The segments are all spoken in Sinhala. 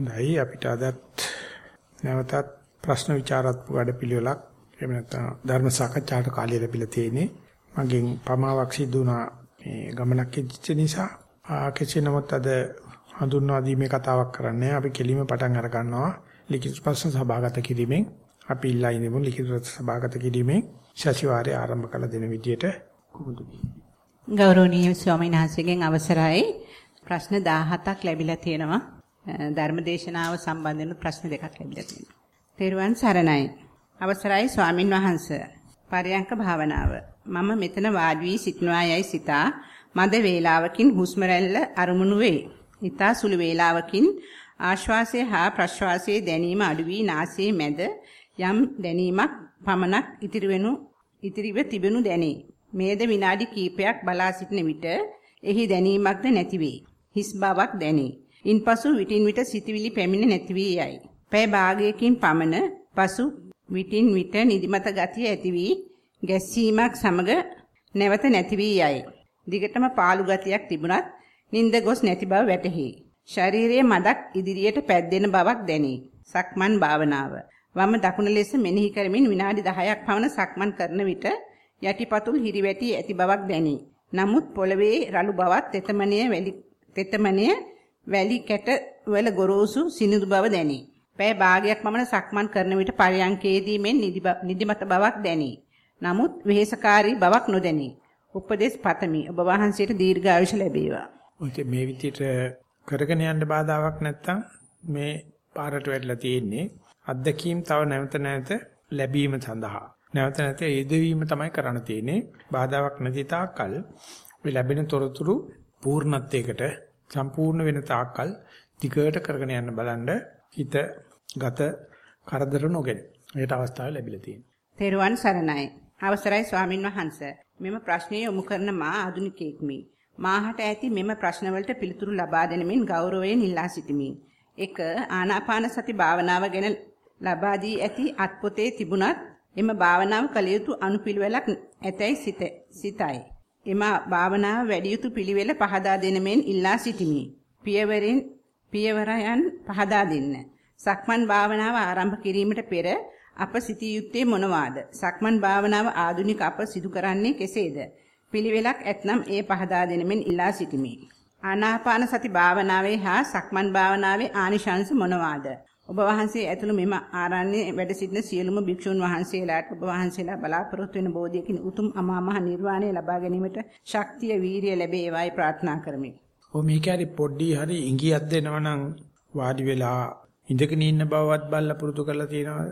හොඳයි. අපිට අදත් නැවතත් ප්‍රශ්න විචාරාත්මක වැඩපිළිවෙලක් එහෙම නැත්නම් ධර්ම සාකච්ඡාට කාලය ලැබිලා තියෙන්නේ. මගෙන් පමාවක් සිදු වුණා මේ ගමනක් ඉච්ච නිසා. කෙසේ නමුත් අද හඳුන්වා දීමේ කතාවක් කරන්නේ අපි කෙලිම පටන් අර ගන්නවා ලිඛිත ප්‍රශ්න සභාගත කිරීමෙන්. අපි ඉල්ලා ඉඳමු ලිඛිත සභාගත කිරීමෙන්. ශෂිවාරය ආරම්භ කළ දෙන විදියට කොහොමද ගෞරවනීය ස්වාමීන් වහන්සේගෙන් අවසරයි. ප්‍රශ්න 17ක් ලැබිලා තියෙනවා. ධර්මදේශනාව සම්බන්ධ ප්‍රශ්න දෙකක් ලැබිලා තියෙනවා. තෙරුවන් සරණයි. අවසරයි ස්වාමින් වහන්සේ. පරයන්ක භාවනාව. මම මෙතන වාඩි වී සිටනවා යයි සිතා මද වේලාවකින් හුස්ම රැල්ල අරමුණු වේ. ඊතා සුළු වේලාවකින් ආශ්වාසය හා ප්‍රශ්වාසයේ දැනීම අඩු වී නාසයේ මැද යම් දැනීමක් පමණක් ඉතිරි වෙනු ඉතිරිව තිබෙනු දැනේ. මේද විනාඩි කිහිපයක් බලා සිටින විට එහි දැනීමක්ද නැති වේ. හිස් බවක් දැනේ. ඉන්පසු විටින් විට සිතවිලි පැමිණ නැති වී යයි. පැය භාගයකින් පමණ පසු විටින් විට නිදිමත ගතිය ඇති වී ගැස්සීමක් සමග නැවත නැති වී යයි. දිගටම පාළු ගතියක් තිබුණත් නිින්ද ගොස් නැති බව වැටහි. ශරීරයේ මදක් ඉදිරියට පැද්දෙන බවක් දැනේ. සක්මන් භාවනාව. වම දකුණ ලෙස මෙනෙහි කරමින් විනාඩි 10ක් පමණ සක්මන් කරන විට යටිපතුල් හිරිවැටි ඇති බවක් දැනේ. නමුත් පොළවේ රළු බවත් තෙතමනය වැලි තෙතමනය වැලි කැට වල ගොරෝසු සිනිඳු බව දැනේ. පැය භාගයක් පමණ සක්මන් කරන විට පරයන්කේදී මෙන් නිදිමත බවක් දැනේ. නමුත් වෙහෙසකාරී බවක් නොදැනේ. උපදේශ පතමි. ඔබ වහන්සේට දීර්ඝායුෂ ලැබේවා. ඔය මේ විදිහට කරගෙන යන්න බාධාවක් නැත්තම් මේ පාරට වැටලා තියෙන්නේ අත්දැකීම් තව නැවත නැවත ලැබීම සඳහා. නැවත නැවත යෙදවීම තමයි කරන්න තියෙන්නේ. බාධාවක් නැති තාක්කල් ඔය ලැබෙන තොරතුරු පූර්ණත්වයකට සම්පූර්ණ වෙන තාක්කල් ටිකට කරගෙන යන්න බලන්න හිත ගත කරදර නොගෙන. ඒකට අවස්ථාව ලැබිලා තියෙනවා. තෙරුවන් සරණයි. අවසරයි ස්වාමින් වහන්සේ. මෙම ප්‍රශ්නය යොමු කරන මා ආදුනිකෙක්මි. මාහට ඇති මෙම ප්‍රශ්නවලට පිළිතුරු ලබා දෙනමින් ගෞරවයෙන් ඉල්ලා සිටිමි. 1. ආනාපාන සති භාවනාව ගැන ලබා දී ඇති අත්පොතේ තිබුණත් එම භාවනාව කළ යුතු අනුපිළිවෙලක් ඇතැයි සිතයි. එම භාවනාව වැඩි යුතු පිළිවෙල පහදා දෙනමින් ඉල්ලා සිටිමි. පියවරින් පියවරයන් පහදා දෙන්න. සක්මන් භාවනාව ආරම්භ කිරීමට පෙර අප සිටිය යුත්තේ මොනවාද? සක්මන් භාවනාව ආධුනික අප සිදු කරන්නේ කෙසේද? පිළිවෙලක් ඇතනම් ඒ පහදා දෙනමින් ඉල්ලා සිටිමි. ආනාපාන සති භාවනාවේ හා සක්මන් භාවනාවේ ආනිශංස මොනවාද? ඔබ වහන්සේ ඇතුළු මෙම ආරණ්‍යයේ වැඩ සිටින සියලුම භික්ෂුන් වහන්සේලාට ඔබ වහන්සේලා බලාපොරොත්තු වෙන බෝධියකින් උතුම් අමා මහ නිර්වාණය ලබා ගැනීමට ශක්තිය වීරිය ලැබේවායි ප්‍රාර්ථනා කරමි. ඔ මේකේ පොඩ්ඩි හරි ඉඟියක් දෙනවා නම් වාඩි වෙලා ඉඳගෙන ඉන්න බවවත් බල්ලා පුරුදු කරලා තියෙනවා.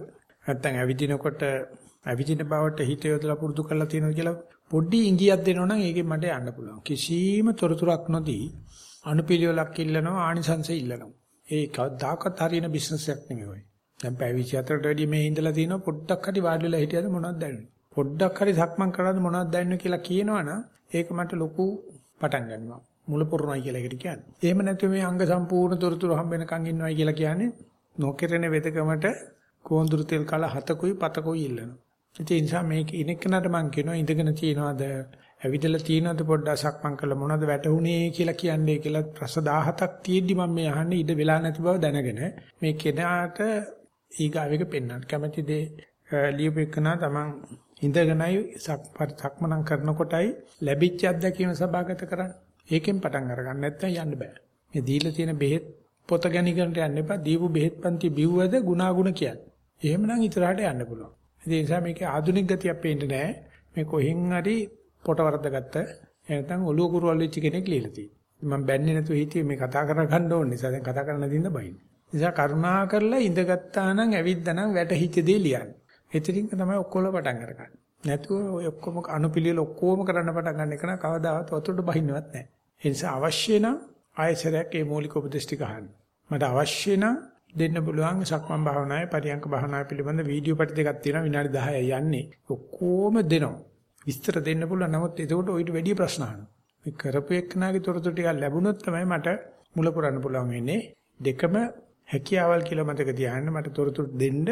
නැත්තම් ඇවිදිනකොට ඇවිදින බවට හිත යොදලා පුරුදු කරලා තියෙනවා කියලා පොඩ්ඩි ඉඟියක් දෙනවා නම් ඒකෙන් මට යන්න පුළුවන්. කිසිම තොරතුරක් නොදී අනුපිළිවෙලක් ඉල්ලනවා ආනිසංසය ඉල්ලනවා. ඒ කවදාකවත් හරියන බිස්නස් එකක් නෙමෙයි ඔය. දැන් පැය 24ට වැඩිය මේ ඉඳලා තියෙනවා පොඩ්ඩක් හරි වාඩි වෙලා හිටියද මොනවද දැනෙන්නේ? පොඩ්ඩක් හරි සක්මන් කරාද මොනවද දැනෙන්නේ කියලා කියනවනම් ඒක මට ලොකු පටන් ගන්නවා. මුල පුරනයි කියලා එකට කියන්නේ. එහෙම නැත්නම් මේ අංග සම්පූර්ණ තොරතුරු හම්බ වෙනකන් ඉන්නවයි කියලා කියන්නේ නොකිරෙන වෙදකමට කෝඳුරු තෙල් කල හතකුයි පතකුයි ඉල්ලනවා. ඒ නිසා මේක ඉනෙකනට මම කියනවා ඉඳගෙන තියනවාද ඇවිදලා තියෙනවද පොඩ්ඩක් සක්මන් කළා මොනවද වැටුනේ කියලා කියන්නේ කියලා ප්‍රශ්න 17ක් තියෙද්දි මම මේ අහන්නේ ඉඳ වෙලා නැති බව දැනගෙන මේ කෙනාට ඊගාවෙක පෙන්වන්න කැමැති දේ ලියුපෙකනා තමන් ඉඳගෙනයි සක්මනම් කරනකොටයි ලැබිච්ච අත්දැකීම සභාගත කරන්න. ඒකෙන් පටන් අරගන්න නැත්නම් යන්න බෑ. මේ දීලා තියෙන බෙහෙත් පොත ගැනීමකට යන්න එපා. දීපු බෙහෙත් පන්ති බිව්වද ගුණාගුණ කියන්නේ. එහෙමනම් ඉතරහට යන්න පුළුවන්. ඒ නිසා මේකේ ආධුනික ගතියක් පේන්නේ නැහැ. මේ කොහෙන් හරි පොට වර්ධගත්ත එහෙනම් ඔලුව කුරුවල් වෙච්ච කෙනෙක් ලියලා තියෙනවා. මම බැන්නේ නැතුව හිටියේ මේ කතා කර ගන්න ඕන නිසා දැන් කතා කරන්න දින්න බයින්. නිසා කරුණා කරලා ඉඳගත්තා නම් ඇවිද්දා නම් වැටහිච්ච දේ ලියන්න. එතනින් තමයි ඔක්කොම පටන් අරගන්නේ. නැතුව ඔය ඔක්කොම අනුපිළිවෙල ඔක්කොම කරන්න පටන් ගන්න එක නම් කවදාවත් වතුරට බහින්නවත් නැහැ. ඒ නිසා අවශ්‍ය නම් ආයසරයක් මේ මූලික උපදේශ ටික අහන්න. මට අවශ්‍ය නම් දෙන්න පුළුවන් සක්මන් භාවනාවේ පරියංක භාවනාව පිළිබඳ වීඩියෝ පැටි දෙකක් තියෙනවා විනාඩි 10යි යන්නේ. ඔක්කොම දෙනවා. විස්තර දෙන්න පුළුවන්. නමුත් එතකොට ඔයිට වැඩි ප්‍රශ්න අහනවා. මේ කරපු එක්කනාගේ තොරතුරු ටික ලැබුණොත් තමයි මට මුල පුරන්න පුළුවන් වෙන්නේ. දෙකම හැකියාවල් කියලා මතක තියාගන්න මට තොරතුරු දෙන්න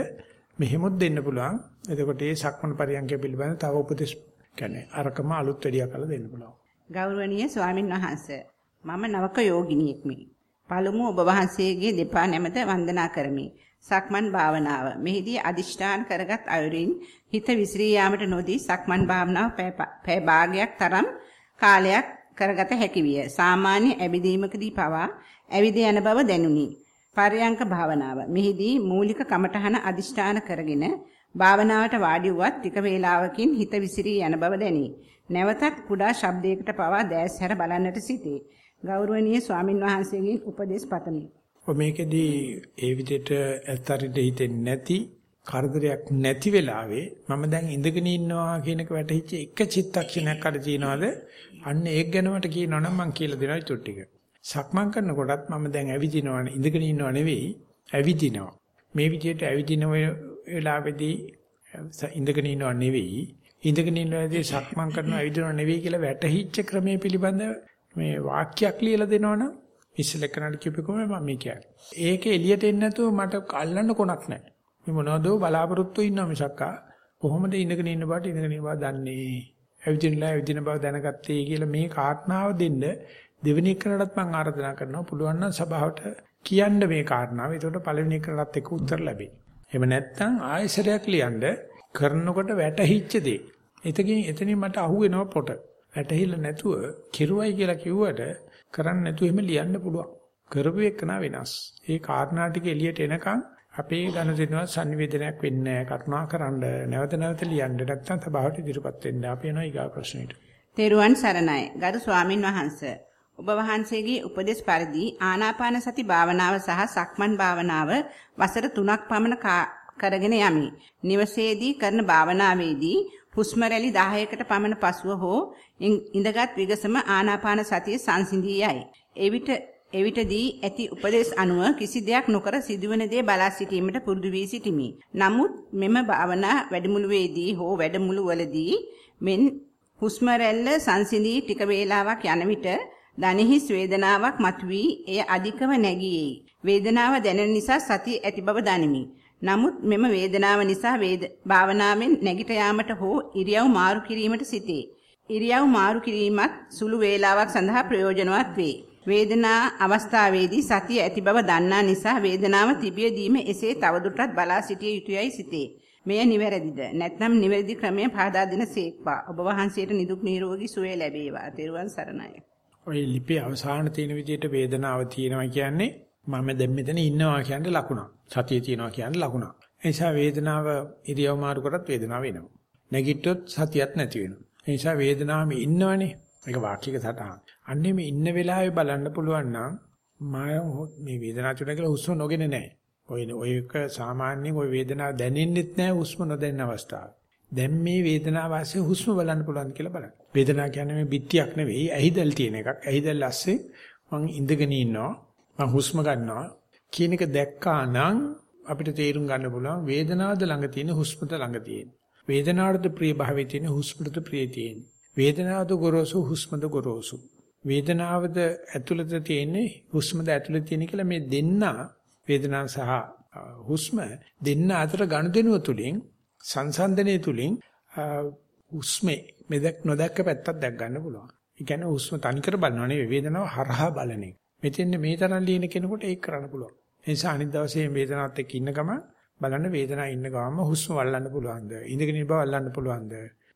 මෙහෙමොත් දෙන්න පුළුවන්. එතකොට මේ සක්මන් පරියන්කය පිළිබඳ තව උපදෙස් කියන්නේ අරකම අලුත් වැඩියා කරලා දෙන්න පුළුවන්. ගෞරවනීය ස්වාමින් වහන්සේ මම නවක යෝගිනියෙක්මි. පළමුව ඔබ වහන්සේගේ දෙපා නැමෙත වන්දනා කරමි. සක්මන් භාවනාව. මෙහිදී අදිෂ්ඨාන කරගත් අයුරින් හිත විසිරී යාමට නොදී සක්මන් භාවනාව පැය භාගයක් තරම් කාලයක් කරගත හැකි විය. සාමාන්‍ය ඇවිදීමකදී පවා ඇවිද යන බව දැනුනි. පරයන්ක භාවනාව. මෙහිදී මූලික කමඨහන අදිෂ්ඨාන කරගෙන භාවනාවට වාඩි වුවත් ටික වේලාවකින් හිත විසිරී යන බව දැනේ. නැවතත් කුඩා ශබ්දයකට පවා දැස් හැර බලන්නට සිටේ. ගෞරවනීය ස්වාමින් වහන්සේගෙන් උපදෙස් පතමි. මේකෙදී ඒ විදිහට ඇත්තරිට හිතෙන්නේ නැති කරදරයක් නැති වෙලාවේ මම දැන් ඉඳගෙන ඉන්නවා කියන එක වැටහිච්ච එක චිත්තක්ෂණයක් අර තියනවාද අන්න ඒක ගැන මට කියනවනම් මම කියලා දෙනවා ඊට ටික. සක්මන් කරනකොටත් මම දැන් ඇවිදිනවනේ ඉඳගෙන ඉන්නව නෙවෙයි ඇවිදිනවා. මේ විදිහට ඇවිදින වෙලාවේදී ඉඳගෙන ඉන්නව නෙවෙයි ඉඳගෙන ඉන්නවදී සක්මන් කරනවා ඇවිදිනව නෙවෙයි කියලා වැටහිච්ච ක්‍රමයේ පිළිබඳ මේ වාක්‍යයක් ලියලා දෙනවනම් ඉස්සෙල්ලා කරන්න කියපෙකම මම මේ කියන්නේ. ඒක එළියට එන්නේ නැතුව මට අල්ලන්න කොනක් නැහැ. මේ මොනවදෝ බලාපොරොත්තු ඉන්නවා මිසක්කා කොහොමද ඉඳගෙන ඉන්න බාට ඉඳගෙන ඉන්න බව දන්නේ. ඇවිදිනලා ඇවිදින බව දැනගත්තේ කියලා මේ කාරණාව දෙන්න දෙවෙනි එකකටත් මම ආරාධනා කරනවා පුළුවන් නම් සභාවට කියන්න මේ කාරණාව. ඒකට පළවෙනි එකකටත් එක උත්තර ලැබෙයි. එහෙම නැත්නම් ආයෙසරයක් ලියන්න කරනකොට වැටහිච්ච දේ. එතකින් එතනින් මට අහුවෙනවා පොට. වැටහිලා නැතුව කිරුවයි කියලා කිව්වට කරන්න නැතුව එහෙම ලියන්න පුළුවන්. කරපු එකන වෙනස්. ඒ කාරණා ටික එළියට එනකන් අපේ ඝන දිනවත් sannivedanayak වෙන්නේ නැහැ. කරුණාකරනද නැවත නැවත ලියන්න නැත්නම් සභාවට ඉදිරිපත් වෙන්න. අපි යනවා ඊගා ප්‍රශ්නෙට. තෙරුවන් සරණයි. ගරු ස්වාමින් වහන්සේ. ඔබ වහන්සේගේ උපදේශ පරිදි ආනාපාන සති භාවනාව සහ සක්මන් භාවනාව වසර 3ක් පමණ කරගෙන යමි. නිවසේදී කරන භාවනාවේදී හුස්ම රැලි 10කට පමණ පසුව හෝ ඉඳගත් විගසම ආනාපාන සතිය සංසිඳී යයි. එවිට එවිටදී ඇති උපදේශ අනුව කිසි දෙයක් නොකර සිදුවන දේ බලා සිටීමට පුරුදු වී සිටිමි. නමුත් මෙම භාවනා වැඩමුළුවේදී හෝ වැඩමුළුවලදී මෙන් හුස්ම රැල්ල සංසිඳී ටික වේලාවක් යන විට දණහිස් වේදනාවක් මතුවී එය අධිකව නැගියේයි. වේදනාව දැනෙන නිසා සතිය ඇති බව දනිමි. නමුත් මෙම වේදනාව නිසා වේද භාවනාවෙන් නැගිට යාමට හෝ ඉරියව් මාරු කිරීමට සිටේ. ඉරියව් මාරු කිරීමත් සුළු වේලාවක් සඳහා ප්‍රයෝජනවත් වේ. වේදනා අවස්ථාවේදී සතිය ඇති බව දන්නා නිසා වේදනාව තිබියදීම එසේ තවදුරටත් බලා සිටිය යුතුයයි සිටේ. මෙය නිවැරදිද? නැත්නම් නිවැරදි ක්‍රමය පහදා දෙන සේක්වා. ඔබ වහන්සේට නිදුක් නිරෝගී සුවය ලැබේවා. තෙරුවන් සරණයි. ඔය ලිපි අවසාන තියෙන විදිහට වේදනාව තියෙනවා කියන්නේ මම දැන් මෙතන ඉන්නවා කියන්නේ ලකුණක්. සතිය තියෙනවා කියන්නේ ලකුණක්. ඒ නිසා වේදනාව ඉරියව් මාරු කරත් වේදනාව වෙනවා. නැගිට්ටොත් සතියක් නැති වෙනවා. ඒ නිසා වේදනාවෙම ඉන්නවනේ. ඒක වාක්‍යයක සටහන්. අන්නේ මේ ඉන්න වෙලාවේ බලන්න පුළුවන් නම් මම මේ වේදනාව තුන කියලා හුස්ම නොගෙන නැහැ. ඔය ඔයක සාමාන්‍යයෙන් ওই වේදනාව දැනෙන්නෙත් නැහැ හුස්ම නොදැන්න අවස්ථාව. දැන් මේ වේදනාව ASCII හුස්ම බලන්න පුළුවන් කියලා බලන්න. වේදනාව කියන්නේ මේ බිත්තියක් නෙවෙයි ඇහිදල් තියෙන එකක්. ඇහිදල් ASCII මං ඉඳගෙන ඉන්නවා. මං හුස්ම ගන්නවා කියන එක දැක්කා නම් අපිට තේරුම් ගන්න පුළුවන් වේදනාවද ළඟ තියෙන හුස්මද ළඟ තියෙන. වේදනාවද ප්‍රිය භාවයේ තියෙන හුස්මද ප්‍රිය තියෙන. වේදනාවද ගොරෝසු හුස්මද ගොරෝසු. වේදනාවද ඇතුළත තියෙන්නේ හුස්මද ඇතුළත තියෙන කියලා මේ දෙන්න වේදනාව සහ හුස්ම දෙන්න අතර ගනුදෙනුව තුලින් සංසන්දනයේ තුලින් හුස්මේ මෙදක් නොදැක්ක පැත්තක් දැක් ගන්න පුළුවන්. ඒ කියන්නේ හුස්ම තනිකර බලනවා නෙවෙයි වේදනාව හරහා බලන එක. මෙතෙන් මේ තරම් ලියන කෙනෙකුට ඒක කරන්න පුළුවන්. ඒ නිසා අනිත් දවසේ වේදනාවත් එක්ක ඉන්න ගම බලන්න වේදනාව ඉන්න ගමම හුස්ම වල්ලන්න පුළුවන්ද? ඉඳගෙන ඉන්න බව වල්ලන්න පුළුවන්ද?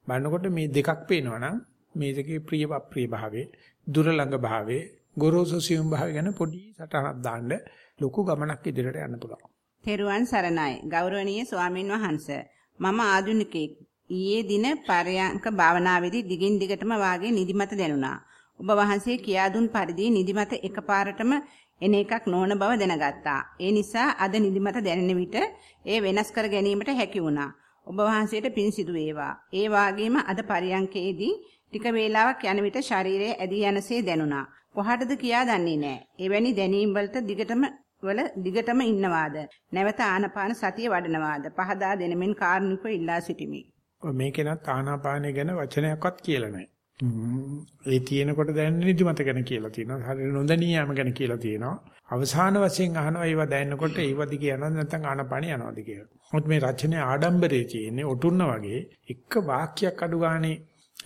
බලනකොට මේ දෙකක් පේනවනම් මේ දෙකේ ප්‍රිය අප්‍රිය භාවයේ දුර ළඟ භාවයේ ගොරෝසු සියුම් භාවය ගැන පොඩි සටහනක් දාන්න ලොකු ගමනක් ඉදිරියට යන්න පුළුවන්. තෙරුවන් සරණයි ගෞරවනීය ස්වාමින් වහන්සේ මම ආධුනිකෙක් ඊයේ දින පරයන්ක භාවනාවේදී දිගින් දිගටම වාගේ නිදිමත දැනුණා. ඔබ වහන්සේ කියා දුන් පරිදි නිදිමත එකපාරටම එන එකක් නොවන බව දැනගත්තා. ඒ නිසා අද නිදිමත දැනෙන විට ඒ වෙනස් කර ගැනීමට හැකි වුණා. ඔබ වහන්සේට පින් සිදු වේවා. ඒ වාගේම අද පරියන්කේදී ටික වේලාවක් යන විට ශරීරයේ ඇදී යනසේ දැනුණා. කොහටද කියා දන්නේ නැහැ. එවැනි දැනීම් වලට දිගටම වල දිගටම ඉන්නවාද? නැවත ආනපාන සතිය වඩනවාද? පහදා දෙනමින් කාරුණිකව ඉල්ලා සිටිමි. මේකේනත් ආනාපානය ගැන වචනයක්වත් කියලා නැහැ. ඒ තියෙනකොට දැනෙන නිදිමත ගැන කියලා තියෙනවා. හරිය නොදැනියාම ගැන කියලා තියෙනවා. අවසාන වශයෙන් අහනවා ඒව දැනෙනකොට ඒවදි කියනවද නැත්නම් ආනපාන යනවද කියලා. මොකද මේ රචනයේ ආඩම්බරයේ තියෙන්නේ ඔටුන්න වගේ එක වාක්‍යයක් අඩු ගානේ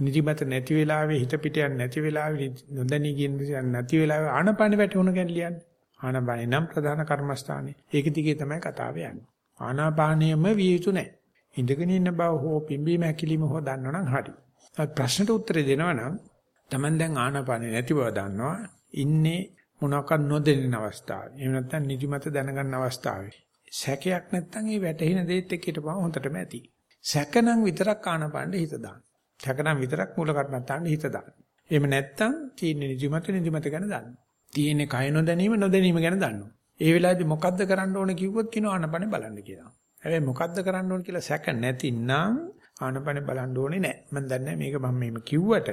නිදිමත නැති වෙලාවේ හිත පිට යන්නේ නැති වෙලාවේ නොදැනී කියන නැති වෙලාවේ ආනපාන වැටුණ ගැන ලියන්නේ. ආනාපානේ නම් ප්‍රධාන කර්මස්ථානේ. ඒක දිගේ තමයි කතාව යන්නේ. ආනාපානියම විය යුතු නැහැ. ඉඳගෙන ඉන්න බව හෝ පිම්බීම හැකිලිම හෝ දන්නවනම් හරි. ප්‍රශ්නට උත්තර දෙනවා නම් Taman දැන් ආනාපානේ නැති බව දන්නවා. ඉන්නේ මොනවාක් නොදෙන්න අවස්ථාවේ. එහෙම නැත්නම් නිදිමත දැනගන්න අවස්ථාවේ. සැකයක් නැත්නම් ඒ වැටහින දේත් එක්ක හිටපුවා හොඳටම ඇති. සැකනම් විතරක් ආනාපානෙ හිත දාන්න. සැකනම් විතරක් මූල කර්මත්තාන්න හිත දාන්න. එහෙම නැත්නම් තියෙන නිදිමත නිදිමත ගැන දන්න. තියෙන කය නොදැනීම නොදැනීම ගැන දන්නවා. ඒ වෙලාවේදී මොකද්ද කරන්න ඕන කිව්වොත් කියනවා ආනපනේ බලන්න කියලා. හැබැයි මොකද්ද කරන්න ඕන කියලා සැක නැතිනම් ආනපනේ බලන්න ඕනේ නැහැ. මම දන්නේ මේක මම මෙහෙම කිව්වට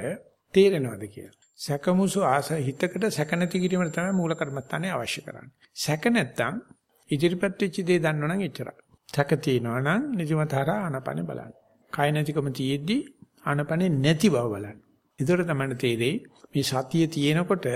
තේරෙනවද කියලා. සැකමුසු ආස හිතකට සැක නැති කිරීම තමයි මූල කර්මත්තානේ අවශ්‍ය කරන්නේ. සැක නැත්තම් ඉදිරිපත් වෙච්ච දේ දන්නවනම් එච්චරයි. සැක තියෙනවා නම් නිදිමතහර ආනපනේ බලන්න. කය නැතිකම තියෙද්දි ආනපනේ නැති බව බලන්න. ඒතර තමයි තේරෙයි මේ සතිය තියෙනකොට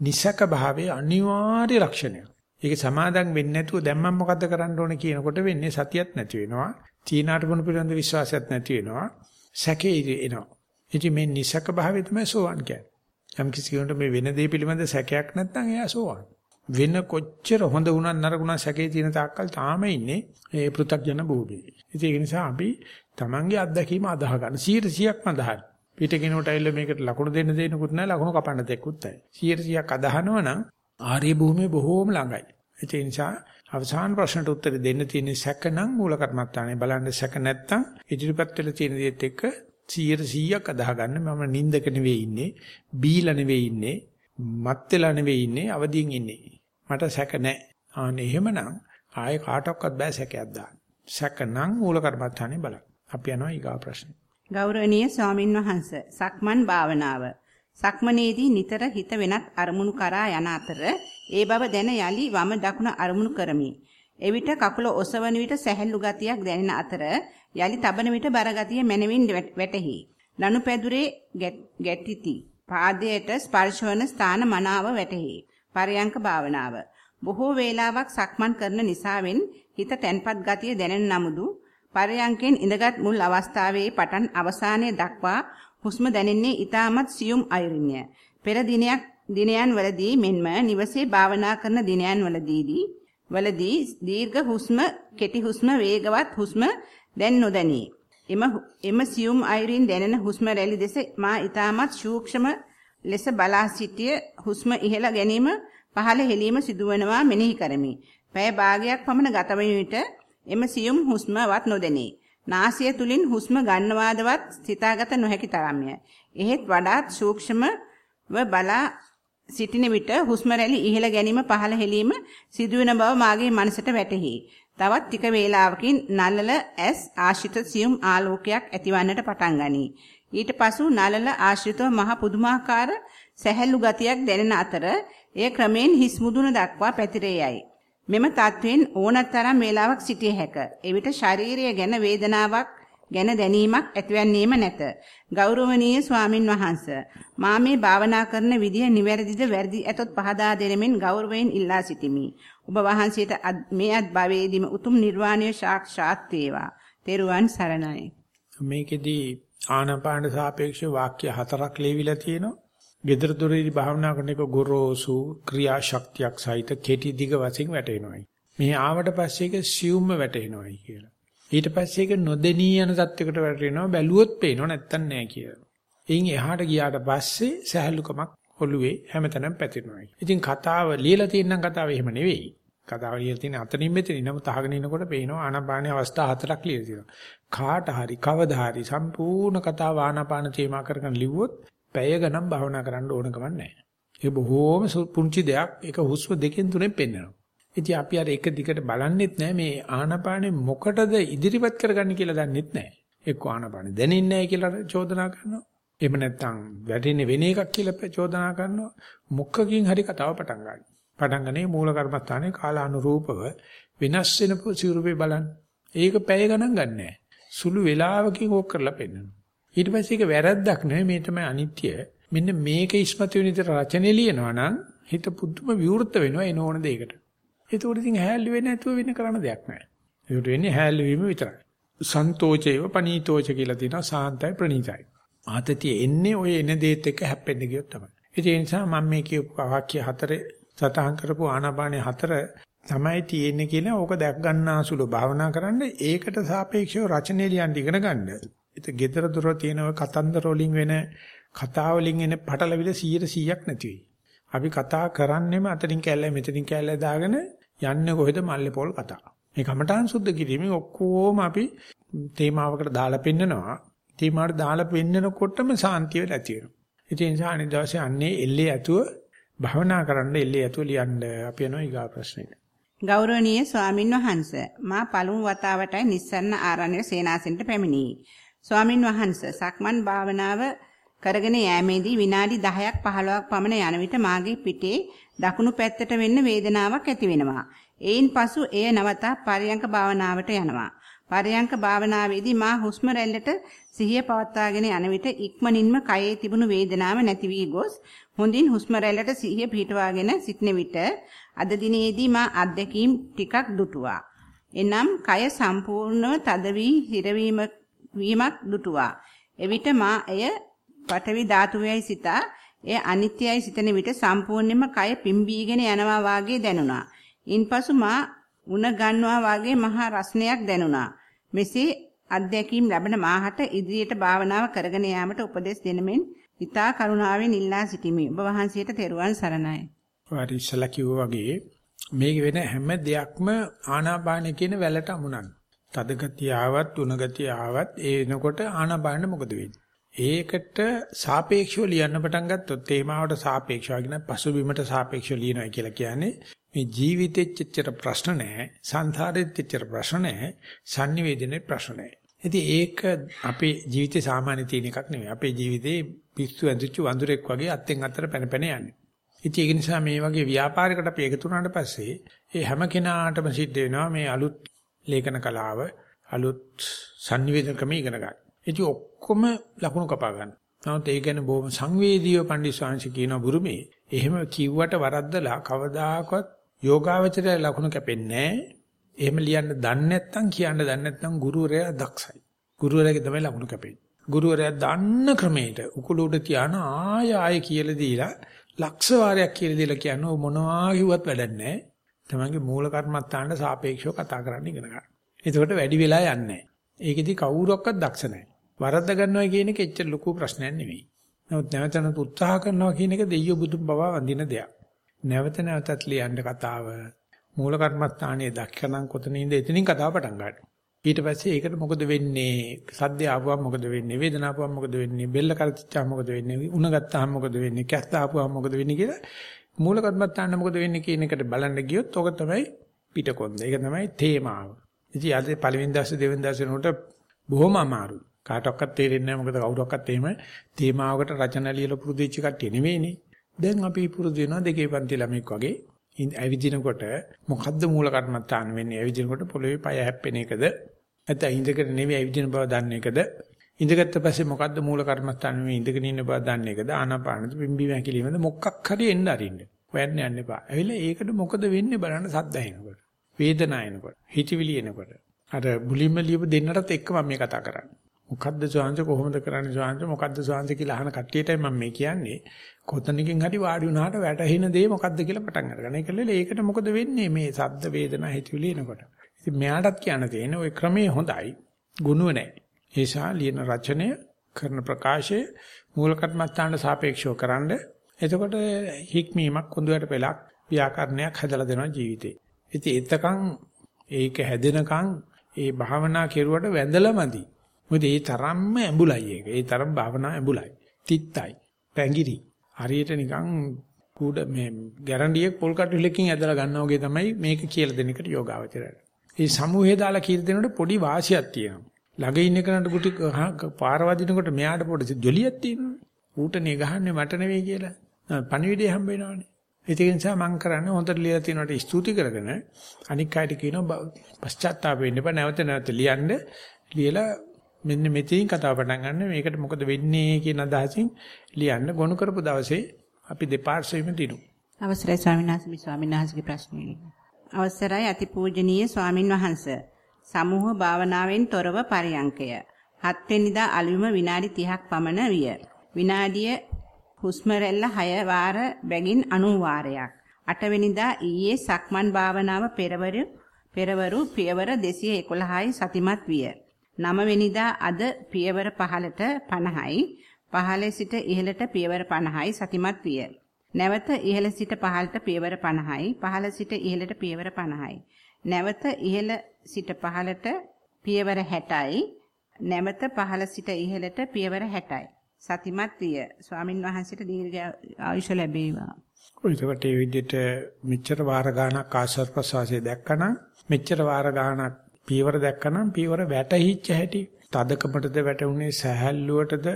නිසක භාවයේ අනිවාර්ය ලක්ෂණය. ඒක සමාදම් වෙන්නේ නැතුව දැන් මම මොකද්ද කරන්න ඕනේ කියනකොට වෙන්නේ සතියක් නැති වෙනවා. තීනාට මොන පිළිබඳ විශ්වාසයක් නැති වෙනවා. සැකේ එනවා. ඉතින් මේ නිසක භාවය තමයි සෝවන් කියන්නේ. යම් කිසි කෙනෙකුට මේ වෙන දේ පිළිබඳ සැකයක් නැත්නම් එයා සෝවන්. වෙන කොච්චර හොඳ වුණත් නරක වුණත් සැකේ තියෙන තාක්කල් තාම ඉන්නේ ඒ පෘථග්ජන භූමියේ. ඉතින් ඒක නිසා අපි Tamange අත්දැකීම අදාහ ගන්න 100%ක්ම අදාහන. පිට කෙනෙකුට ඇවිල්ලා මේකට ලකුණු දෙන්න දෙන්නකුත් නැහැ ලකුණු කපන්න දෙයක්කුත් නැහැ. 100%ක් අදහනවා නම් ආර්ය භූමිය බොහෝම ළඟයි. ඒ නිසා අවසාන ප්‍රශ්නට උත්තර දෙන්න තියෙන සැකනම් මූල කර්මත්තානේ බලන්න සැක නැත්තම් ඉදිරිපත් වෙලා තියෙන දේත් එක්ක 100%ක් අදාහ ගන්න. මම නිින්දක නෙවෙයි ඉන්නේ බීලා නෙවෙයි ඉන්නේ මත් වෙලා නෙවෙයි ඉන්නේ අවදියෙන් ඉන්නේ. මට සැක නැහැ ආනේ එහෙමනම් ආයේ කාටවත් බෑ සැකයක් දාන්න. සැකනම් මූල කර්මත්තානේ බලන්න. අපි යනවා ඊගා ප්‍රශ්නේ. ගෞරවනීය ස්වාමින් වහන්සේ සක්මන් භාවනාව. සක්මනේදී නිතර හිත වෙනත් අරමුණු කරා යන අතර ඒ බව දැන යලි වම දකුණ අරමුණු කරමි. එවිට කකුල ඔසවන විට සැහැල්ලු ගතියක් දැනෙන අතර යලි තබන විට බර ගතිය මැනවින් වැටහි. ලනුපැදුරේ ගැටිති. පාදයට ස්පර්ශවන ස්ථාන මනාව වැටහි. පරයන්ක භාවනාව. බොහෝ වේලාවක් සක්මන් කරන නිසාවෙන් හිත තැන්පත් ගතිය දැනෙන නමුදු පරයන්කෙන් ඉඳගත් මුල් අවස්ථාවේ පටන් අවසානයේ දක්වා හුස්ම දැනෙන්නේ ඊටමත් සියුම් අයුරින්ය. පෙර දිනයක් දිනයන් වලදී මෙන්ම නිවසේ භාවනා කරන දිනයන් වලදීදී වලදී දීර්ඝ හුස්ම කෙටි හුස්ම වේගවත් හුස්ම දැන් නොදැනී. එම එම සියුම් අයුරින් දැනෙන හුස්ම රැලි දෙස මා ඊටමත් සූක්ෂම ලෙස බලා සිටිය හුස්ම ඉහළ ගැනීම පහළ හෙලීම සිදුවනවා මෙනෙහි කරමි. පැය භාගයක් පමණ ගත විට එම සියුම් හුස්මවත් නොදැනේ. නාසය තුලින් හුස්ම ගන්නවාදවත් සිතාගත නොහැකි තරම්ය. එහෙත් වඩාත් සූක්ෂමව බලා සිටින විට හුස්ම රැලි ඉහළ ගැනීම පහළ හෙලීම සිදුවෙන බව මාගේ මනසට වැටහි. තවත් ටික වේලාවකින් නළල ඇස් ආශ්‍රිත සියුම් ආලෝකයක් ඇතිවන්නට පටන් ගනී. ඊට පසු නළල ආශ්‍රිතව මහ පුදුමාකාර සැහැල්ලු ගතියක් දැනෙන අතර එය ක්‍රමෙන් හිස් මුදුන දක්වා පැතිරේ යයි. මෙම තත්වෙන් ඕනතරම් වේලාවක් සිටිය හැක. එවිට ශාරීරිය ගැන වේදනාවක් ගැන දැනීමක් ඇතිවන්නේම නැත. ගෞරවනීය ස්වාමින් වහන්සේ මා මේ භාවනා කරන විදිය නිවැරදිද වැරදි ඇතොත් පහදා දෙනෙමින් ගෞරවයෙන් ඉල්ලා සිටිමි. ඔබ වහන්සේට මේ අත් භවයේදීම උතුම් නිර්වාණය සාක්ෂාත් වේවා. තෙරුවන් සරණයි. මේකෙදී ආනාපාන සාපේක්ෂ වාක්‍ය හතරක් ලියවිලා තියෙනවා. Gedara doredi භාවනා කරන එක ගොරෝසු ක්‍රියා ශක්තියක් සහිත කෙටි දිග වශයෙන් වැටෙනවායි. මේ ආවට පස්සේ ඒක සියුම්ම වැටෙනවායි කියලා. ඊට පස්සේ ඒක නොදෙනී යන තත්යකට වැටෙනවා බැලුවොත් පේනව නැත්තම් නෑ කියලා. එයින් එහාට ගියාට පස්සේ සහැල්ලුකමක් ඔළුවේ හැමතැනම පැතිරෙනවා. ඉතින් කතාව ලියලා තියෙනම් කතාව එහෙම නෙවෙයි. කතාව ලියලා තියෙන අතනින් මෙතනින් නමුත් අහගෙන ඉනකොට පේනවා ආනාපානයේ අවස්ථා හතරක් ලියලා තියෙනවා. කාට හරි කවදා හරි සම්පූර්ණ කතාව ආනාපාන තේමා කරගෙන ලිව්වොත් පැය ගණන් භාවනා කරන්න ඕන කමක් නැහැ. ඒක බොහෝම පුංචි දෙයක්. ඒක හුස්ම දෙකෙන් තුනෙන් පෙන්වනවා. ඉතින් අපි අර එක දිගට බලන්නෙත් නැහැ මේ ආනාපානෙ මොකටද ඉදිරිපත් කරගන්නේ කියලා දන්නෙත් නැහැ. එක්ක ආනාපානෙ දැනෙන්නේ නැහැ කියලා චෝදනා කරනවා. එහෙම නැත්නම් වැටෙන්නේ වෙන එකක් කියලා චෝදනා කරනවා. මොකකින් හරි කතාව පටන් ගන්නවා. පටන් ගන්නේ මූල කර්මස්ථානයේ කාලානුරූපව වෙනස් වෙන ස්වරූපේ බලන්න. ඒක පැය ගණන් ගන්නෑ. සුළු වේලාවකින් ඕක කරලා පෙන්නනවා. ඊට පස්සේ ඒක වැරද්දක් නෙවෙයි මේ තමයි අනිත්‍ය. මෙන්න මේක ඉස්මතු වෙන විදිහට රචනෙ ලියනවා නම් හිත පුදුම විවෘත වෙනවා එන ඕන දෙයකට. ඒකෝට ඉතින් හැල්ලු වෙන්නේ නැතුව වෙන කරන්න දෙයක් නැහැ. ඒකට වෙන්නේ හැල්ලු වීම විතරයි. සන්තෝචේව පනීතෝච කියලා තියෙනවා සාන්තයි ප්‍රණීතයි. ආතතිය එන්නේ ඔය එන දේත් එක්ක හැප්පෙන්න ගියොත් තමයි. ඒ නිසා මම මේ කියපු වාක්‍ය හතරේ සතහන් කරපු ආනාපානේ හතර තමයි තියෙන්නේ කියලා ඕක දැක් ගන්නාසුළු භාවනා කරන්න ඒකට සාපේක්ෂව රචනය ලියන්න ඉගෙන ගන්න. ඒත් gedara dura තියෙන ඔය කතන්දර වලින් වෙන කතා වලින් එන පටලවිල 100%ක් නැති වෙයි. අපි කතා කරන්නේම අතරින් කැල්ල මෙතනින් කැල්ල දාගෙන යන්නේ කොහෙද මල්ලේ පොල් කතා. මේ කමඨාන් සුද්ධ කිරීමෙන් ඔක්කොම අපි තේමාවකට දාලා පෙන්නනවා. තේමාවට දාලා පෙන්නනකොටම සාන්තිය වෙලා ඇති වෙනවා. ඒ නිසා අනිත් දවසේ අන්නේ එල්ලේ ඇතුව භවනා කරන්න එල්ලේ ඇතුව ලියන්න අපි යනවා ඊගා ප්‍රශ්නෙට. ගෞරවනීය ස්වාමින් වහන්සේ මා පළමු වතාවටයි නිස්සන්න ආරණ්‍ය සේනාසෙන්ට පැමිණියේ. ස්වාමින් වහන්සේ සක්මන් භාවනාව කරගෙන යෑමේදී විනාඩි 10ක් 15ක් පමණ යන විට මාගේ පිටේ දකුණු පැත්තට වෙන්න වේදනාවක් ඇති වෙනවා. එයින් පසු එය නවතා පරයන්ක භාවනාවට යනවා. පරයන්ක භාවනාවේදී මා හුස්ම රැල්ලට සිහිය පවත්වාගෙන යන විට ඉක්මනින්ම කයේ තිබුණු වේදනාව නැති වී ගොස් හොඳින් හුස්ම රැල්ලට සිහිය පිහිටවාගෙන සිටන විට අද දිනේදී මා අත්දැකීම් ටිකක් දුටුවා. එනම් කය සම්පූර්ණව තද වී හිරවීම වීමක් දුටුවා. එවිට මා එය පඨවි ධාතුවේයි සිතා එය අනිත්‍යයි සිතන විට සම්පූර්ණයෙන්ම කය පිම්බීගෙන යනවා වාගේ දැනුණා. ඉන්පසු මා උණ ගන්නවා වාගේ මහා රස්නයක් දැනුණා. මෙසේ අධ්‍යක්ීම් ලැබෙන මාහට ඉදිරියට භාවනාව කරගෙන යාමට උපදෙස් දෙනමින් ඊතා කරුණාවෙන් ඉල්ලා සිටිමි. ඔබ වහන්සේට තෙරුවන් සරණයි. වාරි ඉස්සලා කිව්වා වගේ මේක වෙන හැම දෙයක්ම ආනාපාන කියන වැලට අමුණන. තද ගතිය ආවත්, තුන ගතිය ආවත් ඒ එනකොට ආනාපාන මොකද වෙන්නේ? ඒකට සාපේක්ෂව ලියන්න පටන් ගත්තොත් තේමාවට සාපේක්ෂව කියන පසුබිමට සාපේක්ෂව ලියනවා කියලා කියන්නේ මේ ජීවිතෙච්ච එච්චර ප්‍රශ්න නැහැ සංසාරෙත් එච්චර ප්‍රශ්න නැහැ sannivedanaye ප්‍රශ්න නැහැ. ඉතින් ඒක අපේ ජීවිතේ සාමාන්‍ය තියෙන එකක් නෙවෙයි. අපේ ජීවිතේ පිස්සු ඇඳුච්ච වඳුරෙක් වගේ අත්ෙන් අතට පැන පැන යන්නේ. ඉතින් ඒක නිසා මේ වගේ ව්‍යාපාරයකට අපි එකතු වුණාට පස්සේ ඒ හැම කෙනාටම සිද්ධ වෙනවා මේ අලුත් ලේඛන කලාව අලුත් sannivedana ක්‍රම ඉගෙන ගන්න. ඉතින් ඔක්කොම ලකුණු කපා ගන්න. නමුත් ඒ ගැන බොහොම සංවේදීව පණ්ඩිත ස්වාමීන් කියන බුරුමේ එහෙම කිව්වට වරද්දලා කවදාකවත් යෝගාවචරය ලකුණු කැපෙන්නේ එහෙම ලියන්න දන්නේ නැත්නම් කියන්න දන්නේ නැත්නම් ගුරුවරයා දක්ෂයි. ගුරුවරයාගේ තමයි ලකුණු කැපෙන්නේ. ගුරුවරයා දන්න ක්‍රමයට උකුල උඩ තියාන ආය ආය කියලා දීලා ලක්ෂ වාරයක් කියලා දීලා කියන්නේ මොනවා කිව්වත් වැඩක් නැහැ. තමන්ගේ මූල කර්මත්තාන්ට සාපේක්ෂව කතා කරන්න ඉගෙන ගන්න. එතකොට වැඩි වෙලා යන්නේ නැහැ. ඒකෙදි කවුරක්වත් දක්ෂ නැහැ. වරද්ද ගන්නවා කියන එක එච්චර ලොකු ප්‍රශ්නයක් නෙවෙයි. නමුත් නැවත නැවත උත්සාහ කරනවා කියන එක දෙයියෝ බුදුන් බව වඳින දෙයක්. නැවත නැවතත් ලියන්න කතාව මූල කර්මස්ථානයේ දක්ෂණම් කොතනින්ද එතනින් කතාව පටන් ගන්නවා. ඊට පස්සේ ඒකට මොකද වෙන්නේ? සද්ද ආපුවම මොකද වෙන්නේ? වේදනාව ආපුවම මොකද වෙන්නේ? බෙල්ල කරච්චාම මොකද වෙන්නේ? උණ ගත්තාම මොකද වෙන්නේ? කැස්ස ආපුවම මොකද වෙන්නේ කියලා මූල කර්මස්ථාන මොකද වෙන්නේ කියන එකට බලන්න ගියොත් ඔක තමයි පිටකොන්ද. ඒක තමයි තේමාව. ඉතින් අද පළවෙනි දවසේ දෙවෙනි දවසේ නෝට බොහොම අමාරුයි. කාටවත් තේරෙන්නේ නැහැ මොකද කවුරක්වත් එහෙම තේමාවකට රචන ලියලා පුරුදු වෙච්ච කට්ටිය නෙවෙයිනේ. දැන් අපි පුරුදු වෙනවා දෙකේ පන්ති ළමෙක් වගේ ඇවිදිනකොට මොකද්ද මූල කර්මත්තාන වෙන්නේ ඇවිදිනකොට පොළවේ පය හැප්පෙන එකද නැත්නම් ඉඳගෙන නෙවෙයි ඇවිදින බව දන්න එකද ඉඳගත්ත පස්සේ මොකද්ද මූල කර්මත්තාන මේ ඉඳගෙන ඉන්න බව දන්න එකද? ආනාපානද පිම්බි වැකිලිමද? මොකක් හරි එන්න අරින්න. හොයන්න යන්න එපා. ඇවිල්ලා ඒකට මොකද වෙන්නේ බලන්න සද්ද ඇහෙනකොට. වේදනාව එනකොට. හිතවිලි එනකොට. අර මුලින්ම ලියපු දෙන්නටත් එක්ක මම මේ කතා කරන්නේ. මොකද්ද ස්වාංශ කොහොමද කරන්නේ ස්වාංශ මොකද්ද ස්වාංශ කියලා අහන කට්ටියටයි මම මේ කියන්නේ. කොතනකින් හරි වාඩි වුණාට වැටහෙන දේ මොකද්ද කියලා පටන් අරගන්න. ඒකලෙල ඒකට මොකද වෙන්නේ? මේ සද්ද වේදනා හිතවිලි එනකොට. ඉතින් මෙයාටත් කියන්න තියෙන්නේ ওই ක්‍රමයේ හොඳයි. ගුණුව නැහැ. ඒසා ලියන රචනය කරන ප්‍රකාශය මූල කර්මස්ථානට සාපේක්ෂව කරන්ඩ එතකොට හික්මීමක් හොඳට පෙලක් ව්‍යාකරණයක් හදලා දෙනවා ජීවිතේ. ඉතින් එතකන් ඒක හැදෙනකන් ඒ භාවනා කෙරුවට වැඳලාමදි. මොකද ඒ තරම්ම ඇඹුලයි ඒක. ඒ තරම් භාවනා ඇඹුලයි. තිත්තයි. පැංගිරි. හරියට නිකන් කුඩ මේ ගැරන්ඩියෙක් පොල් කටුලකින් ඇදලා ගන්නවා වගේ තමයි මේක කියලා දෙන එකට යෝගාවචරයට. මේ සමූහය දාලා කියලා දෙනකොට පොඩි වාසියක් තියෙනවා. ළඟ ඉන්න කෙනාට කුටි පාර වදිනකොට මෙයාට පොඩි ජොලියක් තියෙනවා. ඌටනේ ගහන්නේ මට නෙවෙයි කියලා. පණිවිඩය හම්බ වෙනවනේ. ඒක නිසා මම කරන්නේ හොඳට ලියලා තියෙනවට ස්තුති කරගෙන අනික් අයට කියනවා පශ්චාත්තාප වෙන්න එපා නැවත නැවත ලියන්න ලියලා මෙන්න මෙතනින් කතාව පටන් ගන්න මේකට මොකද වෙන්නේ කියන අදහසින් ලියන්න ගොනු කරපු දවසේ අපි දෙපාර්ශ්වෙම දිනු. අවසරයි ස්වාමීන් වහන්සේ ස්වාමීන් වහන්සේගේ ප්‍රශ්නේ. අවසරයි අතිපූජනීය ස්වාමින් වහන්සේ. සමූහ භාවනාවෙන් තොරව පරියංකය. හත් වෙනිදා අලුයම විනාඩි 30ක් පමණ විය. විනාඩිය හුස්ම රැල්ල 6 වාර බැගින් 90 වාරයක්. අටවෙනිදා ඊයේ සක්මන් භාවනාව පෙරවරු පෙරවරු පියවර 211යි සතිමත් විය. නවවෙනිදා අද පියවර 15ට 50යි 15 සිට ඉහළට පියවර 50යි සතිමත් විය. නැවත ඉහළ සිට පහළට පියවර 50යි 15 සිට ඉහළට පියවර 50යි. නැවත ඉහළ සිට පහළට පියවර 60යි නැවත පහළ සිට ඉහළට පියවර 60යි. සතිමත් විය. ස්වාමින් වහන්සේට දීර්ඝ ආයුෂ ලැබේවා. ඒකට ඒ විදිහට මෙච්චර වාර ගාණක් ආශ්වාස ප්‍රශ්වාසය දැක්කනම් මෙච්චර වාර ගාණක් පීවර දැක්කනම් පීවර වැටහිච්ච හැටි තදකමටද වැටුනේ සහැල්ලුවටද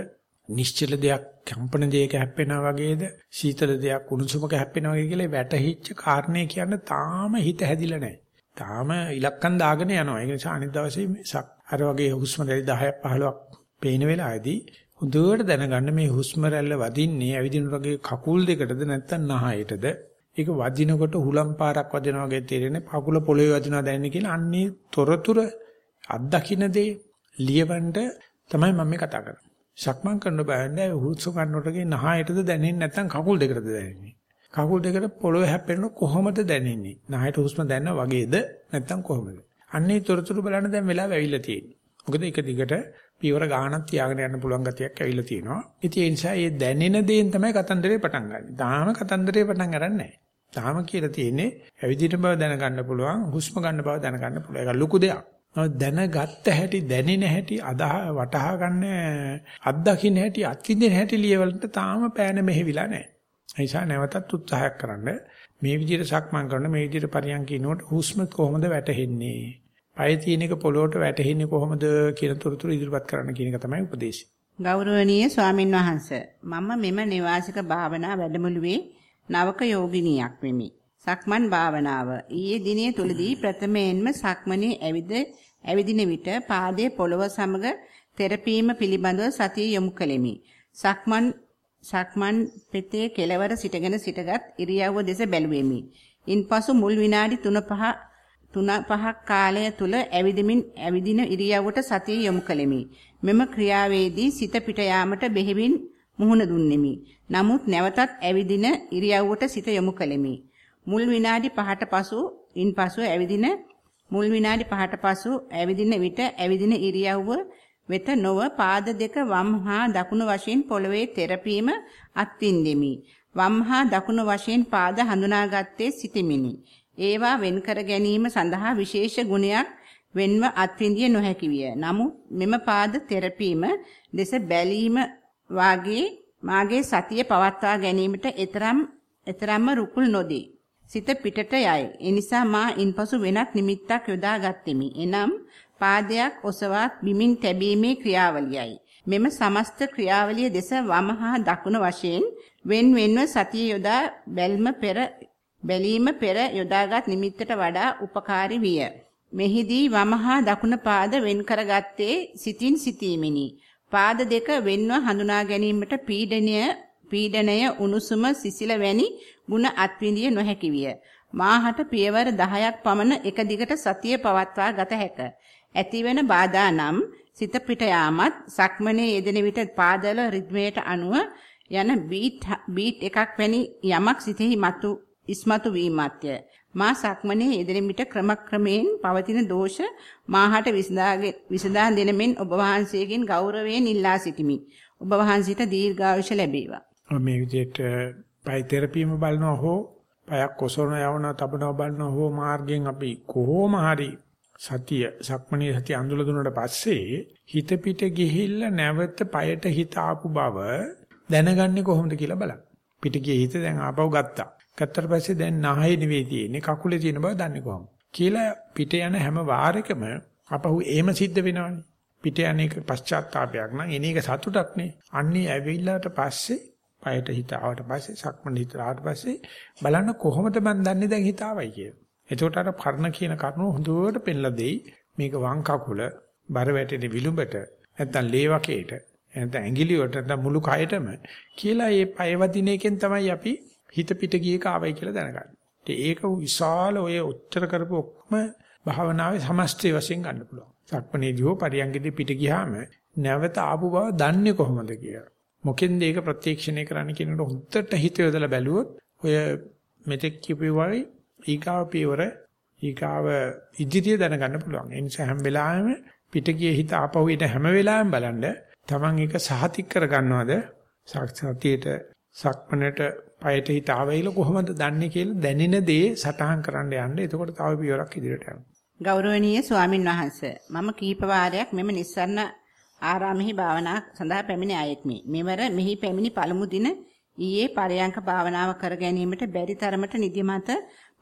නිශ්චල දෙයක් කම්පන දෙයක හැප්පෙනා වගේද සීතල දෙයක් උණුසුමක හැප්පෙනා වගේ කියලා වැටහිච්ච කාරණේ කියන්නේ තාම හිත හැදිලා නැහැ. තාම ඉලක්කම් දාගෙන යනවා. ඒ නිසා අනිත් දවසේ අර වගේ හුස්ම රැලි 10ක් 15ක් පේන වෙලාවේදී හොඳට දැනගන්න මේ හුස්ම රැල්ල වදින්නේ ඇවිදින වගේ කකුල් දෙකටද නැත්නම් නහයටද ඒක වදිනකොට හුලම් පාරක් වදිනා වගේ තේරෙන්නේ කකුල පොළවේ වදිනවා දැනෙන්නේ කියලා අන්නේ තොරතුර අත්දකින්න දේ ලියවන්න තමයි මම මේ කතා කරන්නේ. සක්මන් කරන බෑනේ හුස්ම ගන්නකොටගේ නහයටද දැනෙන්නේ නැත්නම් කකුල් දෙකටද දැනෙන්නේ. කකුල් දෙකට පොළවේ හැප්පෙනකොට කොහොමද දැනෙන්නේ? නහයට හුස්ම දැනන වගේද නැත්නම් කොහොමද? අන්නේ තොරතුරු බලන්න දැන් වෙලාව ඇවිල්ලා තියෙන්නේ. මොකද එක දිගට පියවර ගානක් තියාගෙන යන්න පුළුවන් ගතියක් ඇවිල්ලා තියෙනවා. ඉතින් ඒ නිසා මේ දැනෙන දේෙන් තමයි කතන්දරේ පටන් ගන්න. තාම කතන්දරේ පටන් ගන්න නැහැ. තාම කියලා තියෙන්නේ ඇවිදින බව දැනගන්න පුළුවන්, හුස්ම ගන්න බව දැනගන්න පුළුවන්. ඒක ලොකු දෙයක්. දැනගත්ත හැටි, දැනෙන හැටි, අදහ වටහා ගන්න, අත්දකින්න හැටි, අත්විඳින හැටි ලියවලට තාම පෑන මෙහෙවිලා නැහැ. ඒ නිසා නැවතත් උත්සාහයක් කරන්න. මේ විදිහට සක්මන් කරන මේ විදිහට පරියන්කිනකොට හුස්ම කොහොමද වැටෙන්නේ? පය තියෙන එක පොළොවට වැටෙන්නේ කොහොමද කියන තොරතුරු ඉදිරිපත් කරන්න කියන එක තමයි උපදේශය. ගෞරවනීය ස්වාමින් වහන්සේ මම මෙම නිවාසික භාවනා වැඩමුළුවේ නවක යෝගිනියක් වෙමි. සක්මන් භාවනාව ඊයේ දිනේ තුලදී ප්‍රථමයෙන්ම සක්මනේ ඇවිද ඇවිදින විට පාදයේ පොළව සමග තෙරපීම පිළිබඳව සතිය යොමු කළෙමි. සක්මන් සක්මන් පෙතේ කෙලවර සිටගෙන සිටගත් ඉරියව්ව දෙස බැලුවෙමි. ඉන්පසු මුල් විනාඩි 3-5 තුන පහක් කාලය තුල ඇවිදිමින් ඇවිදින ඉරියව්වට සතිය යොමු කළෙමි. මෙම ක්‍රියාවේදී සිත පිට යාමට බෙහෙවින් මුහුණ දුන්නෙමි. නමුත් නැවතත් ඇවිදින ඉරියව්වට සිත යොමු කළෙමි. මුල් විනාඩි 5ට පසු ඉන්පසු ඇවිදින මුල් විනාඩි 5ට පසු ඇවිදින විට ඇවිදින ඉරියව්ව වෙත නොව පාද දෙක වම් හා දකුණු වශයෙන් පොළවේ තෙරපීම අත්විඳෙමි. වම් හා දකුණු වශයෙන් පාද හඳුනාගත්තේ සිටිමිනි. ඒවා වෙන් කර ගැනීම සඳහා විශේෂ ගුණයක් වෙන්ව අත්විඳිය නොහැකි විය. නමුත් මෙම පාද තෙරපීම දෙස බැලීම වාගේ මාගේ සතිය පවත්වා ගැනීමට එතරම් එතරම්ම රුකුල් නොදී. සිත පිටට යයි. ඒ නිසා මා ඉන්පසු වෙනත් නිමිත්තක් යොදා ගත්ෙමි. එනම් පාදයක් ඔසවා බිමින් තැබීමේ ක්‍රියාවලියයි. මෙම සමස්ත ක්‍රියාවලිය දෙස වම හා දකුණ වශයෙන් wen wenව සතිය යොදා බැල්ම පෙර බැලීම පෙර යොදාගත් නිමිත්තට වඩා උපකාරී විය. මෙහිදී වමහා දකුණ පාද වෙන් කරගත්තේ සිතින් සිතීමෙනි. පාද දෙක වෙන්ව හඳුනා ගැනීමට පීඩනය පීඩනය උණුසුම සිසිල වැනි ಗುಣ අත්විඳිය නොහැකි විය. මාහට පියවර 10ක් පමණ එක දිගට සතිය පවත්වා ගත හැක. ඇතිවන බාධා නම් සිත පිට යාමත් සක්මනේ යෙදෙන විට පාදවල රිද්මයට අනුව යන බීට් බීට් එකක් වැනි යමක් සිතෙහි මතු ඉස්මතු වීමත්ය. මා සක්මනේ යෙදෙන විට ක්‍රමක්‍රමයෙන් පවතින දෝෂ මාහට විසඳා දෙන මෙන් ඔබ වහන්සේගෙන් ගෞරවයෙන් ඉල්ලා සිටිමි. ඔබ වහන්සේට දීර්ඝායුෂ ලැබේවා. මේ විදිහට පය තෙරපීම බලනවා හෝ පයක් ඔසවන යවන තබනවා බලනවා හෝ මාර්ගයෙන් අපි කොහොම හරි සතිය සක්මණේ සතිය අඳුල දුන්නාට පස්සේ හිත පිට ගිහිල්ලා නැවත පයට හිත ආපු බව දැනගන්නේ කොහොමද කියලා බලන්න. පිට ගියේ හිත දැන් ආපහු ගත්තා. ගත්තට පස්සේ දැන් නාහේ නෙවෙයි තියෙන්නේ කකුලේ තියෙන බව දන්නේ කොහොමද කියලා පිට යන හැම වාරයකම අපහු එහෙම සිද්ධ වෙනවනේ පිට යන එක පශ්චාත්තාවයක් නම් එන එක සතුටක් නේ අන්නේ ඇවිල්ලාට පස්සේ පයට හිත ආවට පස්සේ සක්මන් හිත ආවට පස්සේ බලන්න කොහොමද මන් දන්නේ දැන් හිත ආවයි කියලා එතකොට අර කර්ණ කියන කරුණ හොඳට පෙන්ලා දෙයි මේක වම් කකුල බර වැටෙන විලුඹට නැත්තම් ලේ වකේට නැත්නම් ඇඟිලියට නැත්නම් මුළු කයටම කියලා මේ පය වදින එකෙන් තමයි අපි හිත පිට ගියේ කාවයි කියලා දැනගන්න. ඒක විශාල ඔය උත්තර කරපු ඔක්කොම භාවනාවේ සමස්තය වශයෙන් ගන්න පුළුවන්. සක්මණේදී හෝ පරියංගෙදී පිට ගියාම නැවත ආපු බව දන්නේ කොහොමද කියලා. මොකෙන්ද ඒක ප්‍රත්‍යක්ෂණය කරන්න කියනකොට හොද්දට හිත යොදලා බැලුවොත් ඔය මෙතෙක් කියපුවායි ඊගාව පියවර ඊගාව ඉදිරිය දැනගන්න පුළුවන්. ඒ නිසා හැම වෙලාවෙම පිටගියේ හිත ආපහු ඊට හැම වෙලාවෙම බලන්න තමන් ඒක සහතික කර ගන්නවද සතියේට සක්මනට පයට හිත ආවෙයිල කොහොමද දන්නේ කියලා දැනෙන දේ සටහන් කරන්න යන්න. එතකොට තව පියවරක් ඉදිරියට යනවා. ගෞරවනීය ස්වාමින් වහන්සේ මම කීප වාරයක් මෙම නිස්සරණ ආරාමෙහි භාවනා සඳහා පැමිණ ආයෙක්මි. මෙවර මෙහි පැමිණි පළමු දින ඊයේ පරයන්ක භාවනාව කර ගැනීමට බැරි තරමට නිදිමත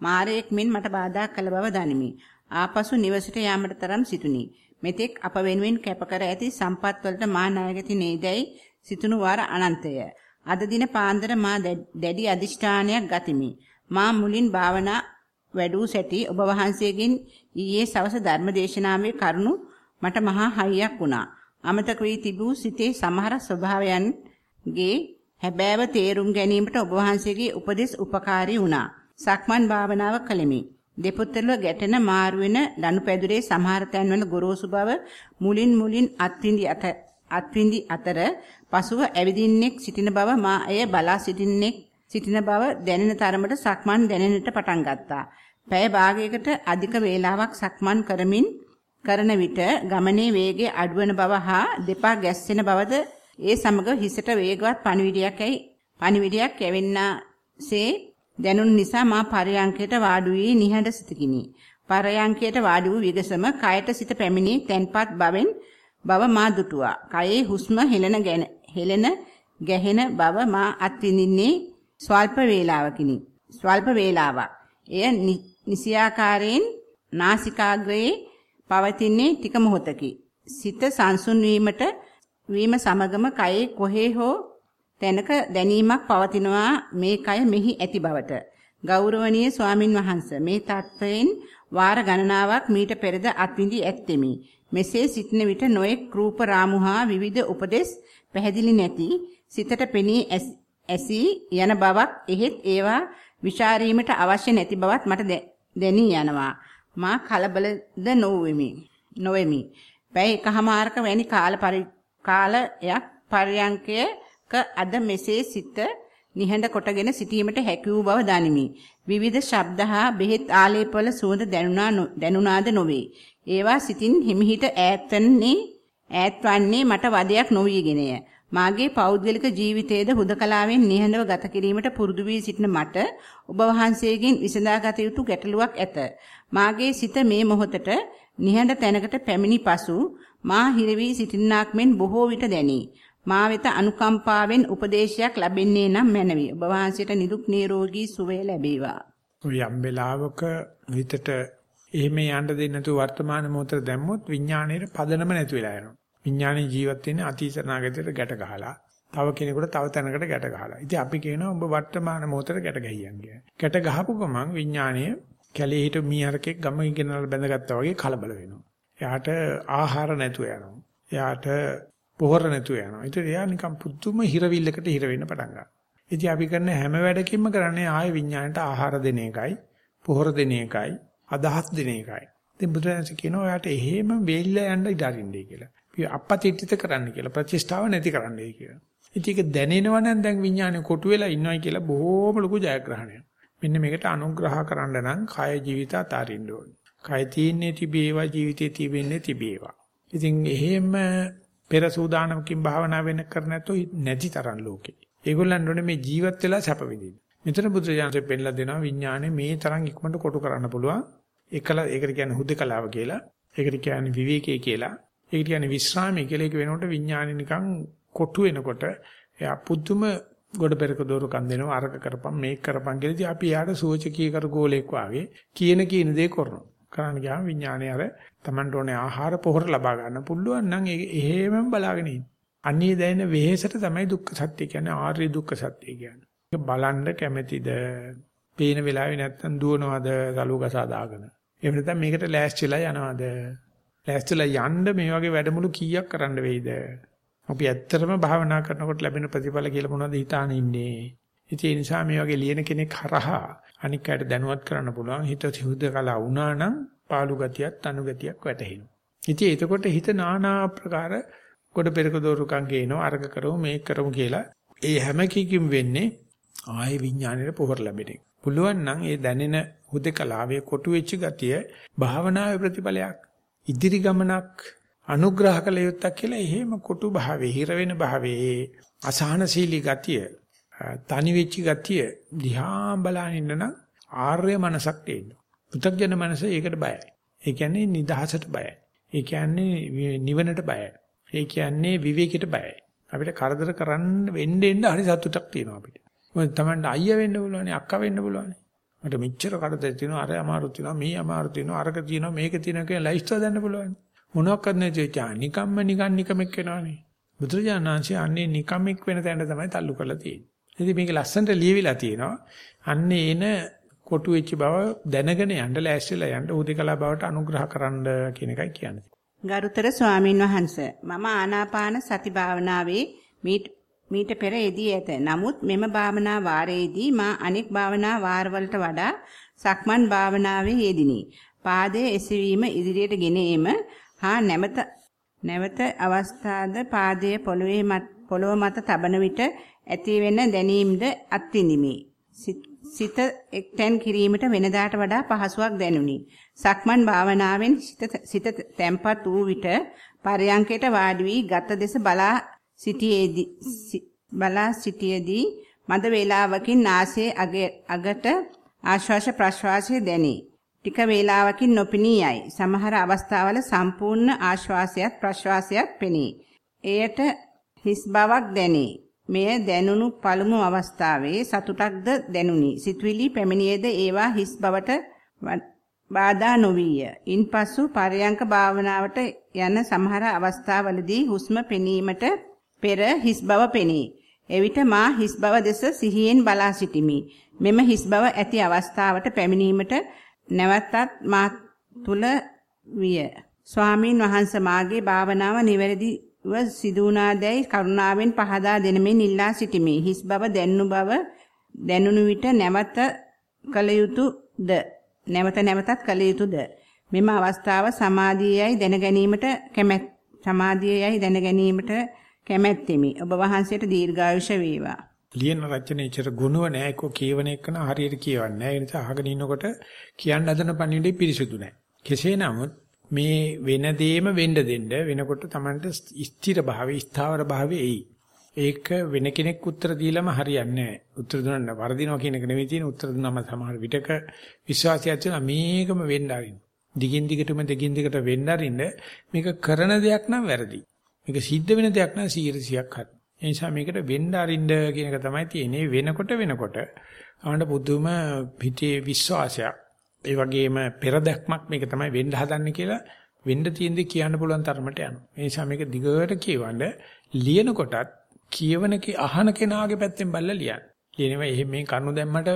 මාරයෙක් මෙන් මට බාධා කළ බව දනිමි. ආපසු නිවසට යාමට තරම් සිටුනි. මෙතෙක් අප වෙනුවෙන් කැප කර ඇති සම්පත් වලට මා ණයගති නේදයි සිතුණු වාර අනන්තය. අද දින පාන්දර මා දැඩි අදිෂ්ඨානයක් ගතිමි. මා මුලින් භාවනා වැඩූ සැටි ඔබ වහන්සේගෙන් ඊයේ සවස ධර්මදේශනාවේ කරුණු මට මහා හයියක් වුණා. අමතක වී තිබූ සිතේ සමහර ස්වභාවයන්ගේ හැබෑව තේරුම් ගැනීමට ඔබ වහන්සේගේ උපදෙස් උපකාරී වුණා. සක්මන් භාවනාව කළෙමි. දෙපොත්තල ගැටෙන මාරු වෙන ලනුපැදුරේ සමහර තැන්වල ගොරෝසු බව මුලින් මුලින් අත්විඳි අත්විඳි අතර පසුව ඇවිදින්නෙක් සිටින බව මා එය බලා සිටින්නෙක් සිටින බව දැනෙන තරමට සක්මන් දැනෙන්නට පටන් ගත්තා. පැය භාගයකට අධික වේලාවක් සක්මන් කරමින් කරන විට ගමනේ වේගය අඩුවන බව හා දෙපා ගැස්සෙන බවද ඒ සමග හිසට වේගවත් පණිවිඩයක් ඇයි පණිවිඩයක් ඇවෙන්නාසේ දැනුන නිසා මා පරයන්කයට වාඩි වී නිහඬ සිටකිනි. පරයන්කයට වාඩි වූ විගසම කයට සිට පැමිණි තැන්පත් බවෙන් බව මා දුටුවා. කයේ හුස්ම හෙලන හෙලන ගැහෙන බව මා අත්විඳින්නේ ස්වල්ප වේලාවකිනි. ස්වල්ප වේලාවක්. එය නිසියාකාරයෙන් නාසිකාග්‍රයේ පවතින්නේ ටික මොහොතකි. සිත සංසුන් වීමට වීම සමගම කයේ කොහේ හෝ තැනක දැනීමක් පවතිනවා මේ කය මෙහි ඇති බවට. ගෞරවනීය ස්වාමින් වහන්සේ මේ தත්වයෙන් වාර ගණනාවක් මීට පෙරද අත්විඳි ඇත්තෙමි. මෙසේ සිටින විට නොඑක් රූප රාමු හා විවිධ උපදේශ පැහැදිලි නැති සිතට පෙනී ඇසී යන බවක් එහෙත් ඒවා විචාරීමට අවශ්‍ය නැති බවත් මට දැනී යනවා. මා කලබලද නොවෙමි. නොවෙමි. පැය එකහමාරක වැනි කාල කාලයක් පර්යංකයක අද මෙසේ සිත නිහඬ කොටගෙන සිටීමට හැකි වූ බව දනිමි. විවිධ ශබ්ද හා බෙහෙත් ආලේපවල සුවඳ දැනුණා දැනුණාද නොවේ. ඒවා සිතින් හිමිහිට ඈත්වන්නේ ඈත්වන්නේ මට වදයක් නොවියගෙනය. මාගේ පෞද්ගලික ජීවිතයේද හුදකලාවෙන් නිහඬව ගත කිරීමට පුරුදු වී සිටින මට ඔබ වහන්සේගෙන් විසඳාගත යුතු ගැටලුවක් ඇත. මාගේ සිත මේ මොහොතට නිහඬ තැනකට පැමිණි පසු මා හිරවි සිටින්නාක් මෙන් බොහෝ විට දැනේ. මා වෙත අනුකම්පාවෙන් උපදේශයක් ලැබෙන්නේ නම් මැනවි. ඔබ වහන්සේට නිදුක් නිරෝගී සුවය ලැබේවා. ඔය යම් වෙලාවක හිතට එහෙම යන්න දෙන්නේ නැතුව වර්තමාන මොහොතේ දැම්මොත් විඥාණයට පදනම නැති වෙලා යනවා. විඥානේ ජීවත් වෙන්නේ අතීත නාගතයට ගැට ගහලා. තව කෙනෙකුට තව තැනකට ගැට ගහලා. ඉතින් අපි කියනවා ඔබ වර්තමාන මොහොතේ ගැට ගහියන් කියලා. ගැට ගහපු ගමන් විඥාණය කැලේ හිට මීහරකෙක් ගම ඉගෙනලා බැඳගත්තා වගේ කලබල වෙනවා. එයාට ආහාර නැතුව යනවා. එයාට පොහොර නැතුව යනවා. ඒතර එයා නිකන් පුදුම හිරවිල්ලකට හිර වෙන්න පටන් ගන්නවා. ඉතින් අපි කරන හැම වැඩකින්ම කරන්නේ ආය විඥාණයට ආහාර දෙන එකයි, පොහොර දෙන එකයි, අදහස් දෙන එකයි. ඉතින් බුදුරජාණන් කියනවා ඔයාට එහෙම වෙල්ල යන්න ඉඩ අරින්නේ කියලා. අපපතිත්‍ිත කරන්න කියලා ප්‍රතිෂ්ඨාව නැති කරන්නයි කියලා. ඉතින් ඒක දැනෙනවා නම් දැන් විඥානේ කොටු වෙලා ඉන්නවයි කියලා බොහෝම ලොකු ජයග්‍රහණයක්. මෙන්න මේකට අනුග්‍රහ කරන්න නම් කාය ජීවිත අතාරින්න ඕනේ. කය තියෙන්නේ තිබේවා ජීවිතේ තිබෙන්නේ තිබේවා. ඉතින් එහෙම පෙර සූදානමකින් භාවනා වෙන කර නැතෝ නැති තරම් ලෝකේ. ඒගොල්ලන් ඕනේ මේ ජීවත් වෙලා සැප විඳින්න. මෙතන බුදුරජාණන්සේ පෙන්ලා දෙනවා විඥානේ මේ තරම් ඉක්මනට කොටු කරන්න පුළුවන්. එකල ඒකට කියන්නේ හුදකලාව කියලා. ඒකට කියන්නේ විවේකයේ කියලා. ඒකට කියන්නේ විශ්‍රාමයේ කියලා. ඒක වෙනකොට විඥානේ නිකන් කොටු වෙනකොට එයා පුදුම ගොඩ පෙරක දෝරකම් දෙනවා අරක කරපම් මේක කරපම් කියලා ඉතින් අපි යාට සුවචකී කර ගෝලෙක් වාගේ කියන කියන දේ කරනවා. කරන්න ගියාම විඥානය අර Tamanට ඕනේ ආහාර පොහොර ලබා ගන්න පුළුවන් නම් ඒක එහෙමම බලාගෙන ඉන්න. අන්නේ දැනෙන වෙහෙසට තමයි දුක්ඛ සත්‍ය කියන්නේ ආර්ය දුක්ඛ සත්‍ය කියන්නේ. ඒක බලන්න කැමැතිද? පේන වෙලාවේ නැත්තම් දුවනවද? සලුවකසා දාගෙන. එහෙම නැත්නම් මේකට ලෑස්තිලා යනවද? ලෑස්තිලා යන්න මේ වගේ වැඩමුළු කීයක් කරන්න වෙයිද? අපි ඇත්තටම භාවනා කරනකොට ලැබෙන ප්‍රතිඵල කියලා මොනවද හිතාන ඉන්නේ? ඉතින් ඒ නිසා මේ වගේ ලියන කෙනෙක් හරහා අනික් අයට දැනුවත් කරන්න පුළුවන් හිත සිහුදකලා වුණා නම් පාළු ගතියක් තනු ගතියක් වැටහෙනවා. ඉතින් එතකොට හිත নানা ආකාර කොට පෙරක දෝරුකම් ගේනවා අර්ග කරමු මේක කරමු කියලා. ඒ හැම කීකින් වෙන්නේ ආයේ විඥාණයට පොහොර ලැබෙන එක. පුළුවන් නම් ඒ දැනෙන හුදකලාවේ කොටු වෙච්ච ගතිය භාවනාවේ ප්‍රතිඵලයක්. ඉදිරි ගමනක් අනුග්‍රහ කළ යුත්තක් කියලා එහෙම කොටු භාවයේ හිර වෙන භාවයේ අසහනශීලී ගතිය තනි වෙච්ච ගතිය දිහා බලන ඉන්න නම් ආර්ය මනසක් තියෙනවා. පු탁ජන මනස ඒකට බයයි. ඒ කියන්නේ නිදහසට බයයි. ඒ කියන්නේ නිවනට බයයි. ඒ කියන්නේ විවේකයට බයයි. අපිට කරදර කරන්න වෙන්න එන්න හරි සතුටක් තියෙනවා අපිට. මොකද Tamanට අයියා වෙන්න පුළුවන්, අක්කා වෙන්න පුළුවන්. මට මෙච්චර කරදර තියෙනවා, අර අමාරු තියෙනවා, මේ අමාරු තියෙනවා, අරක තියෙනවා, මේක තියෙනවා කියලා ලයිස්ට් හදන්න පුළුවන්. මොනවාක්වත් නැති නිකම්ම නිකන් නිකමෙක් වෙනවනේ. බුදුරජාණන් වහන්සේ අන්නේ නිකමෙක් වෙන තැනට තමයි තල්ලු කරලා තියෙන්නේ. ඉතින් මේක ලස්සනට ලියවිලා තියෙනවා. අන්නේ එන කොටු වෙච්ච බව දැනගෙන යන්න ලෑස්තිලා යන්න උදිකලා බවට අනුග්‍රහ කරන්න කියන එකයි කියන්නේ. ගරුතර ස්වාමින් වහන්සේ මම ආනාපාන සති භාවනාවේ මීට පෙර යෙදී ඇත. නමුත් මෙම භාවනා වාරයේදී මා අනෙක් භාවනා වාරවලට වඩා සක්මන් භාවනාවේ යෙදිනි. පාදයේ එසවීම ඉදිරියට ගෙන ඒම හා නැවත නැවත අවස්ථාද පාදයේ පොළවේ පොළව මත තබන විට ඇති වෙන දැනීමද අත්විඳිමි. සිත එක්තැන් කිරීමට වෙනදාට වඩා පහසුවක් දැනුනි. සක්මන් භාවනාවෙන් සිත තැම්පත් වූ විට පරයන්කයට වාඩි වී ගත දෙස බලා සිටියේදී බලා සිටියේදී මද වේලාවකින් නාසයේ අගට ආශ්වාස ප්‍රශ්වාසයේ දැනේ. ටික වේලාවකින් නොපෙනී යයි. සමහර අවස්ථාවල සම්පූර්ණ ආශ්වාසයත් ප්‍රශ්වාසයත් පෙනේ. එයට හිස් බවක් දැනේ. මෙය දැනුණු පළමු අවස්ථාවේ සතුටක්ද දැනුනි. සිතුවිලි පැමිණියේද ඒවා හිස් බවට බාධා නොවිය. ඉන්පසු පරයන්ක භාවනාවට යන සමහර අවස්ථාවලදී හුස්ම පෙනීමට පෙර හිස් බව පෙනේ. එවිට මා හිස් බව දෙස සිහියෙන් බලා සිටිමි. මෙම හිස් බව ඇති අවස්ථාවට පැමිණීමට නැවතත් මා තුල විය. ස්වාමින් වහන්සේ මාගේ භාවනාව නිවැරදි ව සිදුුණාදැයි කරුණාවෙන් පහදා දෙනමින් ඉල්ලා සිටිමි. හිස් බව දැනුණු බව දැනුණු විට නැවත කල යුතුයද? නැවත නැවතත් කල යුතුයද? මෙම අවස්ථාව සමාධියයි දැන ගැනීමට කැමැත් සමාධියයි දැන ගැනීමට කැමැත්තෙමි. ඔබ වහන්සේට දීර්ඝායුෂ වේවා. ලියන රචනයේචර ගුණව නැහැ ඒක කියවන එකන හරියට කියවන්නේ නැහැ. ඒ නිසා අහගෙන ඉන්නකොට කියන්න හදන පණිවිඩය පිරිසුදු නැහැ. කෙසේ නමුත් මේ වෙන දෙයම වෙන්න දෙන්න වෙනකොට Tamanට ස්ථිර භාවයේ ස්ථාවර භාවයේ එයි. ඒක වෙන කෙනෙක් උත්තර දීලම හරියන්නේ නැහැ. උත්තර දුන්න වරදිනවා කියන එක නෙවෙයි තියෙන උත්තර දුන්නම සමහර විටක විශ්වාසයක් තියෙනවා මේකම වෙන්න ආරින්න. දිගින් දිගටම දිගින් දිගට වෙන්න ආරින්න මේක කරන දෙයක් නම් වැරදි. මේක සිද්ධ වෙන දෙයක් නම් 100ක් හරි. ඒ නිසා මේකට වෙන්න ආරින්න කියන එක තමයි තියෙන්නේ. වෙනකොට වෙනකොට ආන්න පුදුම පිටේ විශ්වාසයක් ඒ වගේම පෙරදැක්මක් මේක තමයි වෙන්න හදන්නේ කියලා වෙන්න තියෙන දේ කියන්න පුළුවන් තරමට යනවා. ඒ නිසා මේක දිගට කියවන්න ලියන කොටත් කියවන කී අහන කෙනාගේ පැත්තෙන් බලලා ලියන්න. ලියනවා එහෙම මේ කරුණු දැම්මට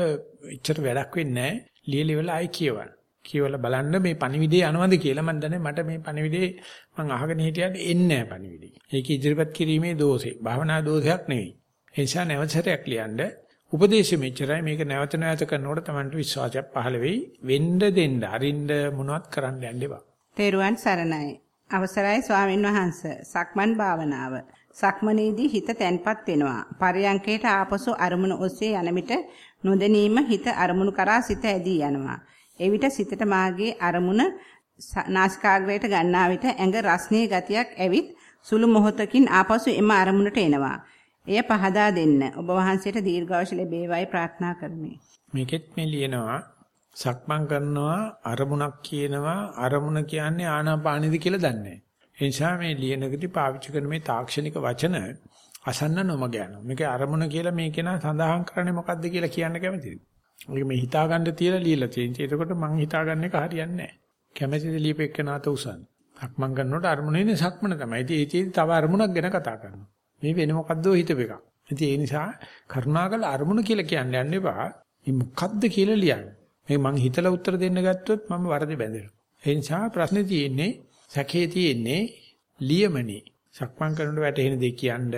එච්චර වැඩක් වෙන්නේ නැහැ. ලියලිවල ආයි කියවන්න. කියවලා බලන්න මේ පණිවිඩේ යනවද කියලා මම දන්නේ මට මේ පණිවිඩේ මම අහගෙන හිටියට එන්නේ නැහැ පණිවිඩේ. ඒක ඉදිරිපත් කිරීමේ දෝෂේ. භාවනා දෝෂයක් නෙවෙයි. ඒ නිසා නැවතසරයක් ලියන්න උපදේශෙ මෙච්චරයි මේක නැවත නැවත කරනකොට Tamanට විශ්වාසයක් පහළ වෙයි වෙන්න දෙන්න අරින්න මොනවත් කරන්න යන්න එපා. තේරුවන් සරණයි. අවසරයි ස්වාමින් වහන්සේ. සක්මන් භාවනාව. සක්මනේදී හිත තැන්පත් වෙනවා. පරයන්කේට ආපසු අරමුණ ඔස්සේ යන විට නොදැනීම හිත අරමුණු කරා සිත ඇදී යනවා. එවිට සිතට මාගේ අරමුණ නාසිකාග්‍රයට ගන්නා විට ඇඟ රස්නේ ගතියක් ඇවිත් සුළු මොහොතකින් ආපසු එම අරමුණට එනවා. එය පහදා දෙන්න. ඔබ වහන්සේට දීර්ඝායුෂ ලැබේවායි ප්‍රාර්ථනා කරමි. මේකෙත් මේ ලියනවා සක්මන් කරනවා අරමුණක් කියනවා අරමුණ කියන්නේ ආනාපානෙද කියලා දන්නේ නැහැ. ඒ නිසා මේ ලියනකදී පාවිච්චි කරන මේ තාක්ෂණික වචන අසන්න නොමග යනවා. මේකේ අරමුණ කියලා මේ කෙනා සඳහන් කරන්නේ මොකද්ද කියලා කියන්න කැමතිද? මේක මේ හිතාගන්න තියලා ලියලා තියෙනවා. එතකොට මං හිතාගන්න එක හරියන්නේ නැහැ. කැමැතිද ලියපෙන්නාත උසන්. සක්මන් කරනකොට අරමුණේනේ සක්මන තමයි. ඉතින් ඒකේ තව අරමුණක් ගැන කතා කරනවා. මේ වෙන මොකද්දෝ හිතප එකක්. ඉතින් ඒ නිසා කරුණාකර අරමුණ කියලා කියන්න යන්න එපා. මේ මොකද්ද කියලා ලියන්න. මේ මං හිතලා උත්තර දෙන්න ගත්තොත් මම වරද බැඳෙනවා. ඒ නිසා ප්‍රශ්නේ තියෙන්නේ සැකේ තියෙන්නේ ලියමනේ. සක්මන් කරනකොට වැටෙන දේ කියන්න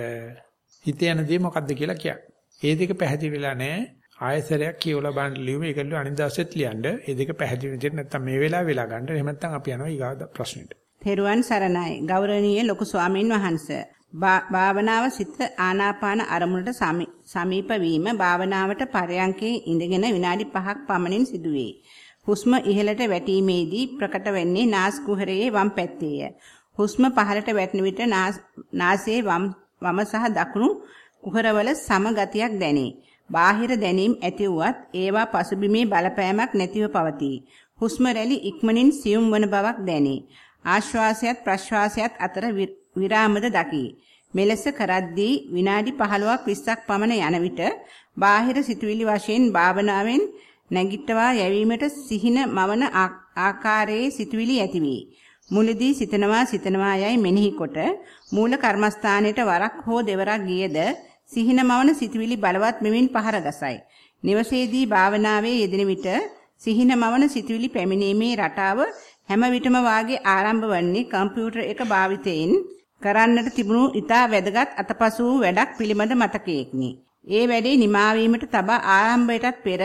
හිත යන දේ මොකද්ද කියලා කියන්න. ඒ දෙක පැහැදිලි වෙලා නැහැ. ආයසරයක් කියවලා බලන්න ලියුම ඒකල්ලු අනිදාසෙත් ලියන්න. ඒ දෙක පැහැදිලි වෙන්නේ නැත්නම් මේ වෙලාව වෙලා ගන්න. එහෙම නැත්නම් අපි යනවා ඊගා ප්‍රශ්නෙට. තෙරුවන් සරණයි. ගෞරවනීය ලොකු ස්වාමින් වහන්සේ භාවනාව සිත ආනාපාන අරමුණට සමීප වීම භාවනාවට පරයන්කේ ඉඳගෙන විනාඩි 5ක් පමණින් සිදුවේ. හුස්ම ඉහළට වැටීමේදී ප්‍රකට වෙන්නේ නාස් කුහරයේ වම් පැත්තේය. හුස්ම පහළට වැටෙන විට නාසයේ වම් වම සහ දකුණු කුහරවල සම ගතියක් දැනේ. බාහිර දැනීම් ඇති වුවත් ඒවා පසුබිමේ බලපෑමක් නැතිව පවතී. හුස්ම රැලි ඉක්මනින් සියුම් වන බවක් දැනේ. ආශ්වාසයත් ප්‍රශ්වාසයත් අතර විරාමද දකි. මෙලෙස කරද්දී විනාඩි 15ක් 20ක් පමණ යන විට බාහිර සිතුවිලි වශයෙන් භාවනාවෙන් නැගිටවා යැවීමට සිහින මවන ආකාරයේ සිතුවිලි ඇතිවේ. මුලදී සිතනවා සිතනවා යයි මෙනෙහි කොට මූල කර්මස්ථානයේ වරක් හෝ දෙවරක් ගියද සිහින මවන සිතුවිලි බලවත් මෙමින් පහර ගසයි. නිවසේදී භාවනාවේ යෙදෙන විට සිහින මවන සිතුවිලි පැමිණීමේ රටාව හැම විටම වාගේ ආරම්භ වන්නේ කම්පියුටර් එක භාවිතයෙන් කරන්නට තිබුණු ඉතා වැදගත් අතපසු වූ වැඩක් පිළිබඳ මතකයකිනි. ඒ වැඩේ නිමාවීමට තබා ආරම්භයටත් පෙර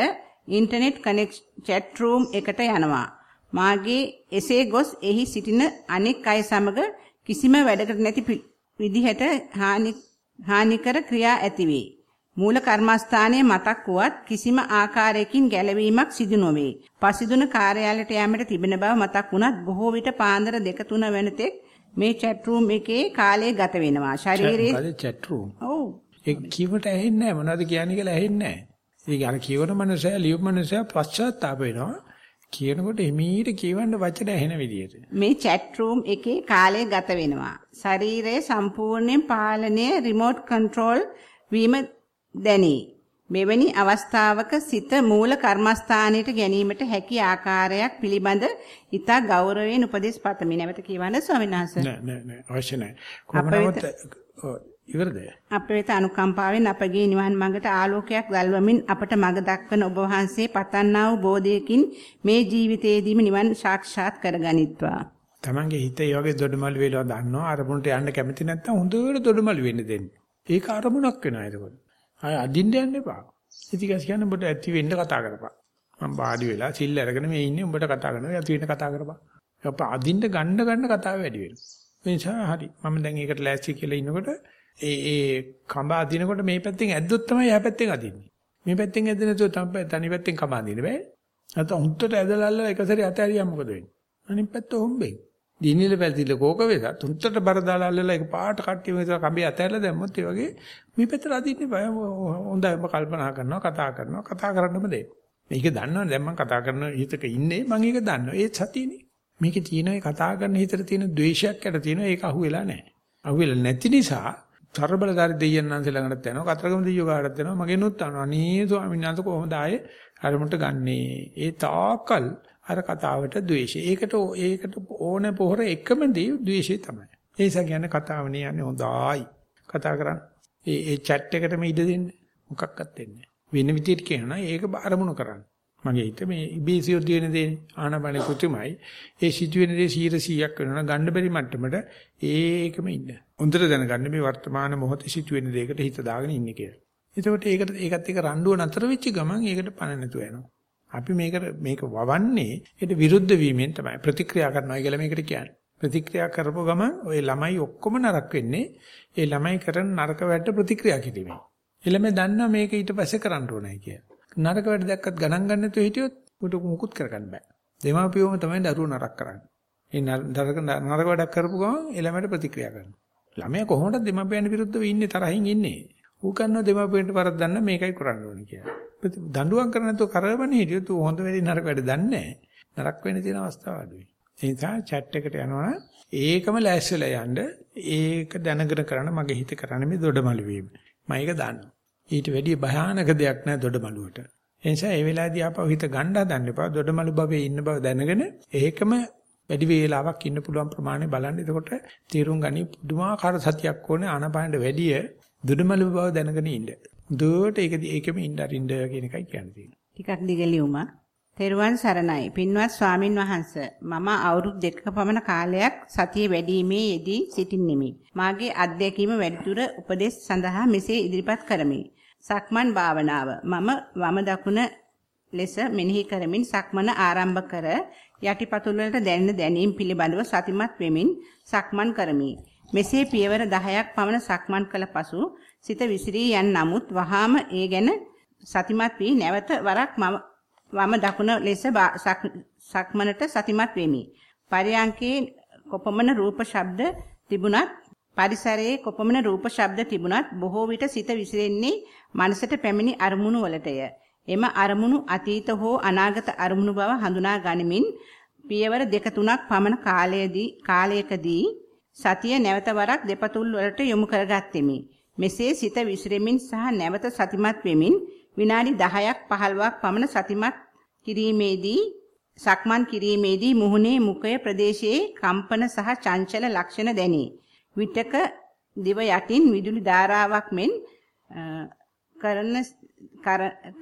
ඉන්ටර්නෙට් කනෙක්ට් chat room එකට යනවා. මාගේ එසේ ගොස් එහි සිටින අනෙක් අය සමග කිසිම වැඩකට නැති විදිහට හානිකර ක්‍රියා ඇතිවේ. මූල කර්මස්ථානයේ මතක් වුවත් කිසිම ආකාරයකින් ගැලවීමක් සිදු නොවේ. පසිදුන කාර්යාලයට යාමට තිබෙන බව මතක් වුණත් බොහෝ විට පාන්දර දෙක තුන වෙනතෙක් මේ chat room එකේ කාලය ගත වෙනවා. ශරීරයේ මොකද chat room? ඔව්. ඒ කියවට ඇහෙන්නේ නැහැ. මොනවද කියන්නේ කියලා ඇහෙන්නේ නැහැ. ඒක අර කියවන මනුස්සයා ලියපු මනුස්සයා පශ්චාත්තාප වෙනවා. කියනකොට එමීට කියවන්න වචන ඇහෙන විදියට. මේ chat room එකේ කාලය ගත වෙනවා. ශරීරයේ සම්පූර්ණයෙන් පාලනය remote control වීම දැනේ. මෙවැනි අවස්ථාවක සිත මූල කර්මස්ථානයට ගැනීමට හැකි ආකාරයක් පිළිබඳ ඊතා ගෞරවයෙන් උපදෙස් පතමි. නැවත කියවන්න ස්වාමීන් වහන්සේ. නෑ නෑ නෑ අවශ්‍ය නෑ. කොහොමද ඉවරද? අප වෙත අනුකම්පාවෙන් අපගේ නිවන් මඟට ආලෝකයක් දැල්වමින් අපට මඟ දක්වන ඔබ වහන්සේ පතන්නා වූ බෝධියකින් මේ ජීවිතයේදීම නිවන් සාක්ෂාත් කරගනිත්වා. Tamange හිත ඒ වගේ දොඩමළු වේලව දන්නවා අරමුණට යන්න කැමති නැත්නම් හොඳට දොඩමළු වෙන්න දෙන්න. ඒක අරමුණක් වෙනවා එතකොට. ආය අදින්න යන්න එපා. ඉතින් ගැස් කියන්නේ ඔබට ඇති වෙන්න කතා කරපන්. මම වාඩි වෙලා සිල් අරගෙන මේ ඉන්නේ උඹට කතා කරනවා ඇති වෙන්න කතා කරපන්. අප අදින්න ගන්න ගන්න කතාව වැඩි වෙනවා. ඒ නිසා හරි. මම දැන් ඒකට ලෑස්ති කියලා ඉන්නකොට ඒ ඒ කඹ අදිනකොට මේ පැත්තෙන් ඇද්දොත් තමයි එහා පැත්තෙන් අදින්නේ. මේ පැත්තෙන් ඇද්ද නැතුව තමයි තනි පැත්තෙන් කඹ අදින්න බෑ. නැත්නම් හුත්තට ඇදලා එක සැරේ අතහැරියම මොකද වෙන්නේ? අනිත් පැත්ත හොම්බෙන්. දිනිල පැතිල කෝක වේසත් උන්ටට බර දාලා අල්ලලා ඒක පාට කට්ටිය මේක කඹේ අතහැරලා දැම්මොත් ඒ වගේ මේ පැත්තට අදින්න බෑ. හොඳයි ඔබ කල්පනා කරනවා කතා කරනවා. කතා කරන්නම දෙන්න මේක දන්නවනේ. දැන් මම කතා කරන හිතක ඉන්නේ. මම ඒක දන්නවා. ඒ සතියනේ. මේකේ තියෙන ඒ කතා කරන හිතට තියෙන ද්වේෂයක් යට තියෙන ඒක අහුවෙලා නැහැ. අහුවෙලා නැති නිසා තරබලදාරි දෙයයන් නම් ළඟට යනවා. කතරගම දෙයියෝ ගාඩට යනවා. මගේ නුත් අහනවා. අනේ ස්වාමීන් වහන්සේ කොහොමද ආයේ? අරමුණට ගන්නේ. ඒ තාකල් අර කතාවට ද්වේෂය. ඒකට ඒකට ඕන පොහොර එකම දේ ද්වේෂය තමයි. ඒ නිසා කියන්නේ කතාව නියන්නේ හොඳයි. කතා කරන්න. ඒ ඒ chat එකටම ඉඩ දෙන්න. මොකක්වත් දෙන්නේ වෙන විදිහට කියනවා ඒක බාරමුණු කරන්න. මගේ හිත මේ ඉබේසියෝ දින දේ ආනබනේ කුතුමයි. ඒ සිදුවෙන දේ 100ක් වෙනවා ගන්න බැරි මට්ටමට ඒකම ඉන්න. හොඳට දැනගන්න මේ වර්තමාන මොහොතේ සිදුවෙන දේකට හිත දාගෙන ඉන්නේ කියලා. එතකොට ඒකට ඒකත් එක්ක රණ්ඩුව නතර වෙච්ච ගමන් ඒකට පණ නැතුව යනවා. අපි මේකට මේක වවන්නේ ඒට විරුද්ධ වීමෙන් තමයි ප්‍රතික්‍රියා කරනවා කියලා මේකට කියන්නේ. ප්‍රතික්‍රියා කරපුව ගමන් ওই ළමයි ඔක්කොම නරක වෙන්නේ ඒ ළමයි කරන නරක වැඩට ප්‍රතික්‍රියා කිරීමෙන්. එළමෙ දන්නවා මේක ඊට පස්සේ කරන්න ඕනේ කියලා. නරක වැඩ දැක්කත් ගණන් ගන්න නැතුව හිටියොත් උට මුකුත් කරගන්න බෑ. දෙමාපියෝම තමයි දරුවෝ නරක කරන්නේ. ඒ නරක නරක වැඩක් කරපු ගමන් එළමයට ප්‍රතික්‍රියා කරනවා. ළමයා කොහොමද දෙමාපියන් විරුද්ධව ඉන්නේ තරහින් ඉන්නේ. ඌ කරනවා දෙමාපියන්ට වරද්දන්න මේකයි කරන්න ඕනේ කියලා. දඬුවම් කරන්නේ නැතුව කරවන්නේ හිටියොත් ඌ හොඳ වෙලේ නරක වැඩ දන්නේ නැහැ. නරක වෙන්න තියෙන අවස්ථාව අඩුයි. ඒ නිසා chat එකට යනවා ඒකම ලෑස්තිලා යන්න ඒක දැනගෙන කරන්න මගේ හිත කරන්නේ මේ දොඩමළු වීම. මම ඒක දන්නවා. ඊට වැඩිය භයානක දෙයක් නැහැ දොඩමළුවට. ඒ නිසා ඒ වෙලාවේදී ආපහු හිත ගන්න හදන්න එපා. දොඩමළු භවයේ ඉන්න බව දැනගෙන ඒකම වැඩි වේලාවක් ඉන්න පුළුවන් ප්‍රමාණය බලන්න. එතකොට තීරුම් ගනි පුදුමාකාර සතියක් ඕනේ ආනපානට වැඩිය දුඩමළු බව දැනගෙන ඉන්න. දුවට ඒක ඒකෙම ඉන්න අරින්න කියන එකයි කියන්නේ. ටිකක් දිගලියුමා. තෙරුවන් සරණයි. පින්වත් ස්වාමින් වහන්සේ මම අවුරුදු දෙකක පමණ කාලයක් සතිය වැඩිීමේ යෙදී සිටින්නෙමි. මාගේ අත්දැකීම වැඩිදුර උපදෙස් සඳහා මෙසේ ඉදිරිපත් කරමි. සක්මන් භාවනාව. මම වම දකුණ ලෙස මෙනෙහි කරමින් සක්මන ආරම්භ කර යටිපතුල් වලට දැනෙන දැනීම් පිළිබඳව සතිමත් වෙමින් සක්මන් කරමි. මෙසේ පියවර 10ක් පමණ සක්මන් කළ පසු සිත විසිරී යන නමුත් වහාම ඒ ගැන සතිමත් වී නැවත වරක් මම වම දකුණ ලෙස සක්මනට සතිමත් වෙමි. පරයන්කේ කොපමණ රූප ශබ්ද තිබුණත් පරිසරයේ කොපමණ රූප ශබ්ද තිබුණත් බොහෝ විට සිත විසිරෙන්නේ මනසට පැමිණි අරමුණු වලටය. එම අරමුණු අතීත හෝ අනාගත අරමුණු බව හඳුනා ගනිමින් පියවර දෙක තුනක් පමණ කාලයේදී කාලයකදී සතිය නැවත වරක් දෙපතුල් වලට යොමු කරගත්ෙමි. මෙසේ සිත විසිරෙමින් සහ නැවත සතිමත් වෙමින් විනාඩි 10ක් 15ක් පමණ සතිමත් කිරීමේදී සක්මන් කිරීමේදී මුහුණේ මුඛය ප්‍රදේශයේ කම්පන සහ චංචල ලක්ෂණ දැනේ. විටක දිව යටින් විදුලි ධාරාවක් මෙන් කරන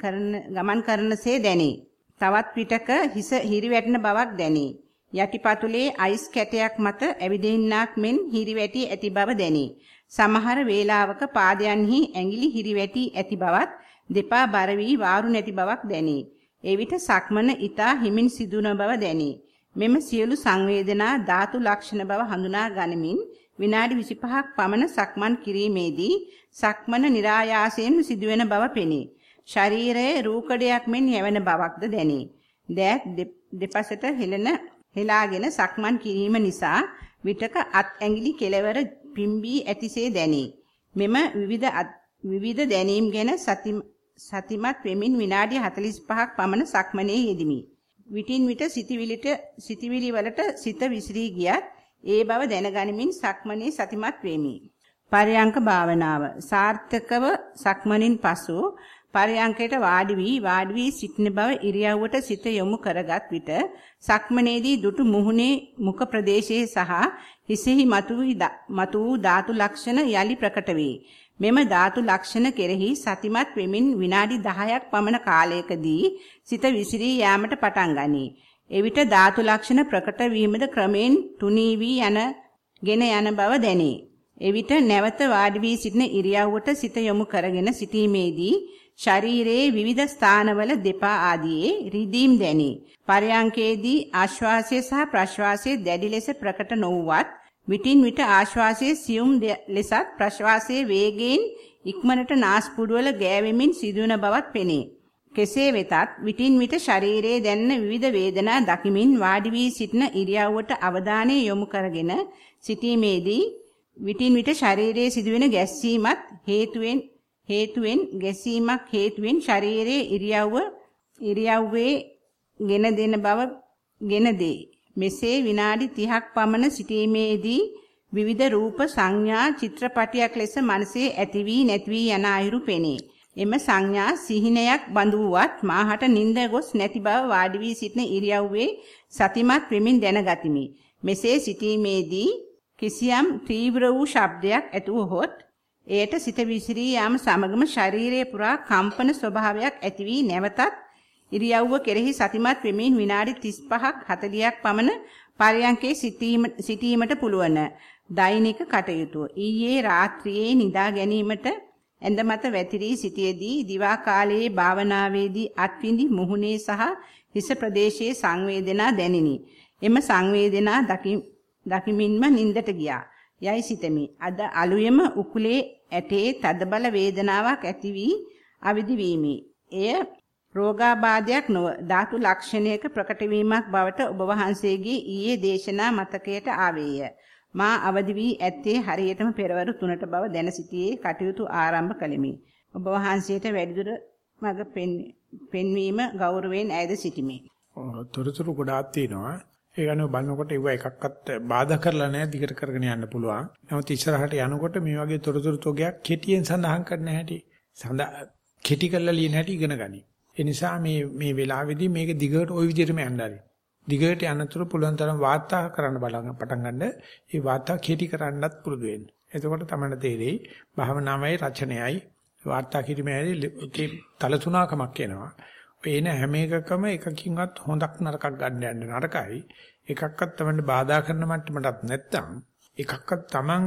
කරන ගමන් කරනසේ දැනේ. තවත් විටක හිස හිරිවැටෙන බවක් දැනේ. යටිපතුලේ අයිස් කැටයක් මත ඇවිදින්නාක් මෙන් හිරිවැටි ඇති බව දැනේ. සමහර වේලාවක පාදයන්හි ඇඟිලි හිරිවැටි ඇති බවත් දෙපා බර වී වාරු නැති බවක් දැනේ. එවිට සක්මන ඊතා හිමින් සිදුවන බව දැනේ. මෙම සියලු සංවේදනා ධාතු ලක්ෂණ බව හඳුනා ගනිමින් විනාඩි 25ක් පමණ සක්මන් කිරීමේදී සක්මන નિરાයාසයෙන් සිදුවෙන බව පෙනේ. ශරීරයේ රූකඩයක් මෙන් යැවෙන බවක්ද දැනේ. දෑත් දෙපසට හෙලන හෙලාගෙන සක්මන් කිරීම නිසා විටක අත් ඇඟිලි කෙලවර පිම්බී ඇතිසේ දැනේ. මෙම විවිධ විවිධ දැනීම් ගැන සතිමත් වෙමින් විනාඩි 45ක් පමණ සක්මනේ යෙදිමි. විටින් විට සිතවිලිට සිතවිලි වලට සිත විසිරී ගියත් ඒ බව දැනගනිමින් සක්මනේ සතිමත් වෙමි. පරයන්ක භාවනාව සාර්ථකව සක්මනින් පසු පරයන්කයට වාඩි වී වාඩි වී සිටින බව ඉරියව්වට සිත යොමු කරගත් විට සක්මනේදී දුටු මුහුණේ මුඛ ප්‍රදේශයේ සහ හිසෙහි මතු වූ ධාතු ලක්ෂණ යලි ප්‍රකට වේ. මෙම ධාතු ලක්ෂණ කෙරෙහි සතිමත් වෙමින් විනාඩි 10ක් පමණ කාලයකදී සිත විසිරී යාමට පටන් ගනී. එවිට ධාතු ලක්ෂණ ප්‍රකට වීමද ක්‍රමෙන් තුනී වී යන ගෙන යන බව දැනේ. එවිට නැවත වාඩි වී සිටින ඉරියව්වට සිත යොමු කරගෙන සිටීමේදී ශරීරයේ විවිධ ස්ථානවල දෙපා ආදියේ රිදීම් දැනේ. පරයන්කේදී ආශ්වාසය සහ ප්‍රශ්වාසය දැඩි ලෙස ප්‍රකට නොවුවත් විටින් විට ආශ්වාසයේ සියුම් ලෙසත් ප්‍රශ්වාසයේ වේගයෙන් ඉක්මනට නාස්පුඩුවල ගෑවෙමින් සිදුවන බවත් පෙනේ. කෙසේ වෙතත් විටින් විට ශරීරයේ දැනෙන විවිධ වේදනා දකිමින් වාඩි වී සිටින ඉරියව්වට අවධානය යොමු කරගෙන සිටීමේදී විටින් විට ශරීරයේ සිදුවෙන ගැස්සීමත් හේතුවෙන් හේතුවෙන් ගැසීමක් හේතුවෙන් ශරීරයේ ඉරියව්ව ඉරියව්වේ ගෙන දෙන බව ගෙන දේ. මෙසේ විනාඩි 30ක් පමණ සිටීමේදී විවිධ රූප සංඥා චිත්‍රපටයක් ලෙස මනසේ ඇති වී නැති වී යන අයුරු පෙනේ. එම සංඥා සිහිනයක් බඳු වුවත් මාහට නිින්ද ගොස් නැති බව වාඩි වී සිටින ඉරියව්වේ සතිමත් වෙමින් දැනගතිමි. මෙසේ සිටීමේදී කිසියම් තීව්‍ර වූ ශබ්දයක් ඇතුවහොත් එයට සිත විසිරී යාම සමගම ශරීරයේ පුරා කම්පන ස්වභාවයක් ඇති වී නැවතත් ඉරියව්ව කෙරෙහි සතිමත් වෙමින් විනාඩි 35ක් 40ක් පමණ පරයන්කේ සිටීමට පුළුවන්. දෛනික කටයුතු. ඊයේ රාත්‍රියේ නිදා ගැනීමට ඇඳ මත වැතිරී සිටියේදී දිවා කාලයේ භාවනාවේදී අත්විඳි මුහුණේ සහ හිස ප්‍රදේශයේ සංවේදනා දැනිනි. එම සංවේදනා දකිමින්ම නින්දට ගියා. යයි සිතමි. අද අලුයම උකුලේ ඇටේ තදබල වේදනාවක් ඇති වී අවදි වීමි. එය රෝගාබාධයක් නොව ධාතු ලක්ෂණයක ප්‍රකට වීමක් බවට ඔබ වහන්සේගේ ඊයේ දේශනා මතකයට ආවේය. මා අවදි වී ඇත්තේ හරියටම පෙරවරු 3ට බව දැන සිටියේ කටයුතු ආරම්භ කළෙමි. ඔබ වහන්සේට වැඩිදුර මඟ පෙන්වීම ගෞරවයෙන් ඇයද සිටිමි. තොරතුරු ගොඩාක් තියෙනවා. ඒ ගන්න බලනකොට ඒව එකක්වත් බාධා කරලා නැහැ දිගට කරගෙන යන්න පුළුවන්. නමුත් ඉස්සරහට යනකොට මේ වගේ තොරතුරු තෝගයක් කෙටියෙන් සඳහන් කරන්න හැටි සඳහා කෙටි කරලා ලියන හැටි ඉගෙන ගනි. ඒ නිසා මේ මේ වෙලාවේදී මේක දිගට ওই විදිහටම යන්න ආරි. දිගට යනතුරු පුළුවන් තරම් වාර්තා කරන්න බලන්න පටන් ගන්න. ඒ වාර්තා කෙටි කරන්නත් පුරුදු වෙන්න. එතකොට තමයි තේරෙයි භාවනාවයි රචනයයි වාර්තා කිරීමේදී තලතුණකමක් එනවා. එන හැම එකකම එකකින්වත් හොඳක් නරකක් ගන්න යන්න නරකයි. එකක්වත් තමයි බාධා කරන මට්ටමටත් නැත්තම් එකක්වත් Taman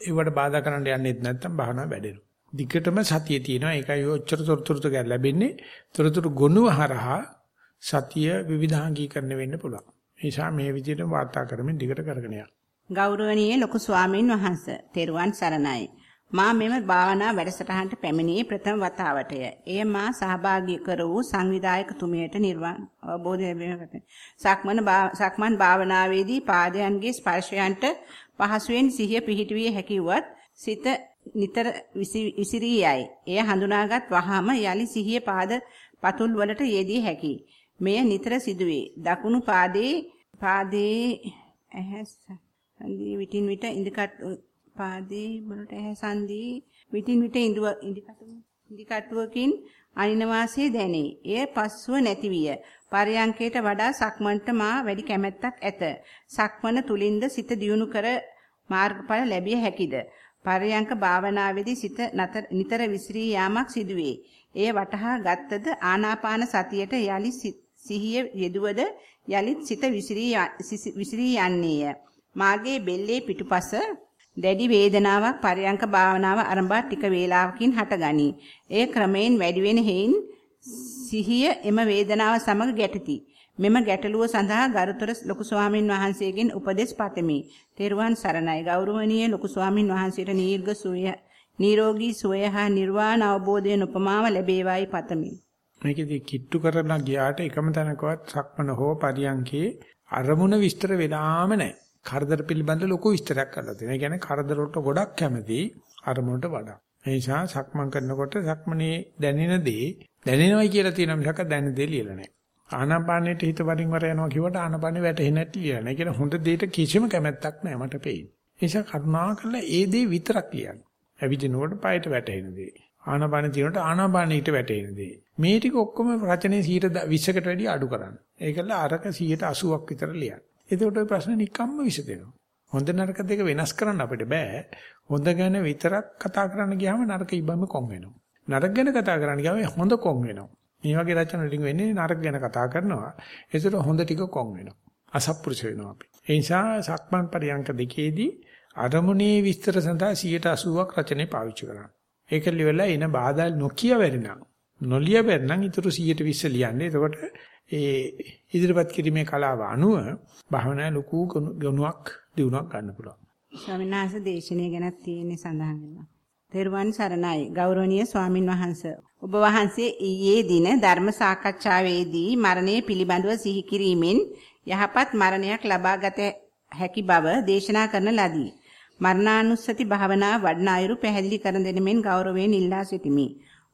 ඒවට බාධා කරන්න යන්නේත් නැත්තම් භාවනාව වැඩෙනවා. දිගටම සතිය තියෙනවා. ඒකයි ඔච්චර තොරතුරු ලැබෙන්නේ. තොරතුරු ගොනුව හරහා සතිය විවිධාංගීකරණය වෙන්න පුළුවන්. ඒ නිසා මේ විදිහට වාර්තා කරමින් දිගට කරගෙන යන්න. ගෞරවනීය ලොකු ස්වාමීන් වහන්ස තෙරුවන් සරණයි. මා මෙම භාවනා වැඩසටහනට පැමිණියේ ප්‍රථම වතාවටය. එය මා සහභාගී කර වූ සංවිධායකතුමියට නිර්වාණ අවබෝධ ලැබීමකට. සක්මන සක්මන් භාවනාවේදී පාදයන්ගේ ස්පර්ශයන්ට පහසුවෙන් සිහිය පිහිටුවිය හැකි වුවත් සිත නිතර විසිරී යයි. එය හඳුනාගත් වහාම යලි සිහිය පාද පතුල් වලට යෙදී හැකියි. මෙය නිතර සිදුවේ. දකුණු පාදයේ පාදයේ ඇහැ සන්දී විටින් විට ඉඳකට පාදයේ වලට ඇහැ සන්දී විටින් විට ඉඳුව ඉඳකටුවකින් අනින වාසිය දැනේ. එය පස්සුව නැති විය. පරයන්කයට වඩා සක්මන්ට මා වැඩි කැමැත්තක් ඇත. සක්මන තුලින්ද සිත දියුණු කර මාර්ගඵල ලැබිය හැකිද? පරයන්ක භාවනාවේදී සිත නිතර විසිරී යාමක් සිදුවේ. එය වටහා ගත්තද ආනාපාන සතියට යලි සිහිය යෙදුවද යලිත් සිත විසිරී යන්නේය. මාගේ බෙල්ලේ පිටුපස දැඩි වේදනාවක් පරයන්ක භාවනාව ආරම්භ ටික වේලාවකින් හටගනී. එය ක්‍රමයෙන් වැඩි වෙන හේයින් සිහිය එම වේදනාව සමග ගැටති. මෙම ගැටලුව සඳහා ගරුතර ලොකු ස්වාමින් වහන්සේගෙන් උපදෙස් පතමි. තෙරුවන් සරණයි. ගෞරවනීය ලොකු ස්වාමින් වහන්සේට දීර්ඝ සුවය, නිරෝගී සුවය හා නිර්වාණ අවබෝධයෙන් උපමාව ලැබේවායි පතමි. මේකෙදි කිට්ටු කරලා ගියාට එකම තැනකවත් සක්මන හෝ පරියන්කේ අරමුණ විස්තර වෙලාම නැහැ. කරදර පිළිබඳ ලොකු විස්තරයක් කරලා තියෙනවා. ඒ කියන්නේ කරදර වලට ගොඩක් කැමති අරමුණට වඩා. ඒ නිසා සක්මන් කරනකොට සක්මනේ දැනෙන දේ දැනෙනවයි කියලා තියෙන මිසක දැනෙන දේ ලියලා නැහැ. ආනාපානෙට හිත වරින් වර යනවා කිව්වට ආනාපානෙ වැටෙන්නේ නැති ලියලා නැහැ. කියන හොඳ දෙයක කිසිම කැමැත්තක් නැහැ මට පේන්නේ. ඒ නිසා කරුණා කරලා ඒ දේ විතරක් ලියන්න. ඇවිදිනකොට පායට වැටෙන දේ. ආනාපාන තියෙනකොට ආනාපානෙට වැටෙන දේ. මේ ටික ඔක්කොම රචනයේ 120කට වැඩිය අඩු කරන්න. ඒකල අරක 180ක් විතර ලියන්න. එතකොට ওই ප්‍රශ්නේ නිකම්ම විසදෙනවා. හොඳ නරක දෙක වෙනස් කරන්න අපිට බෑ. හොඳ ගැන විතරක් කතා කරන්න ගියාම නරක ඉබම කොන් වෙනවා. නරක ගැන කතා කරන්න ගියාම හොඳ කොන් වෙනවා. මේ වගේ රචන වලින් වෙන්නේ නරක ගැන කතා කරනවා. ඒතර හොඳ ටික කොන් වෙනවා. අසත්පුරුෂ වෙනවා අපි. ඒ නිසා සක්මන් පරියංක දෙකේදී අරමුණේ විස්තර සඳහා 180ක් රචනයේ පාවිච්චි කරනවා. ඒක liverලා එන බාධා නොකිය වෙරිනම් නොලිය වෙරිනම් ඊටු 120 ලියන්නේ. එතකොට ඒ ඉදිරිපත් කිරීමේ කලාව අනුව භාවනා ලොකු ගුණයක් දිනුවක් ගන්න පුළුවන්. ස්වාමීන් වහන්සේ දේශනාව ගැන තියෙන්නේ සඳහන් වෙනවා. තෙරුවන් සරණයි ගෞරවනීය ස්වාමින් වහන්සේ. ඔබ වහන්සේ ඊයේ දින ධර්ම සාකච්ඡාවේදී මරණය පිළිබඳව සිහි කිරීමෙන් යහපත් මරණයක් ලබාගත හැකි බව දේශනා කරන ලදී. මරණානුස්සති භාවනාව වඩන අයුරු පැහැදිලි කර දෙනෙමින් ගෞරවයෙන් ඉල්ලා සිටිමි.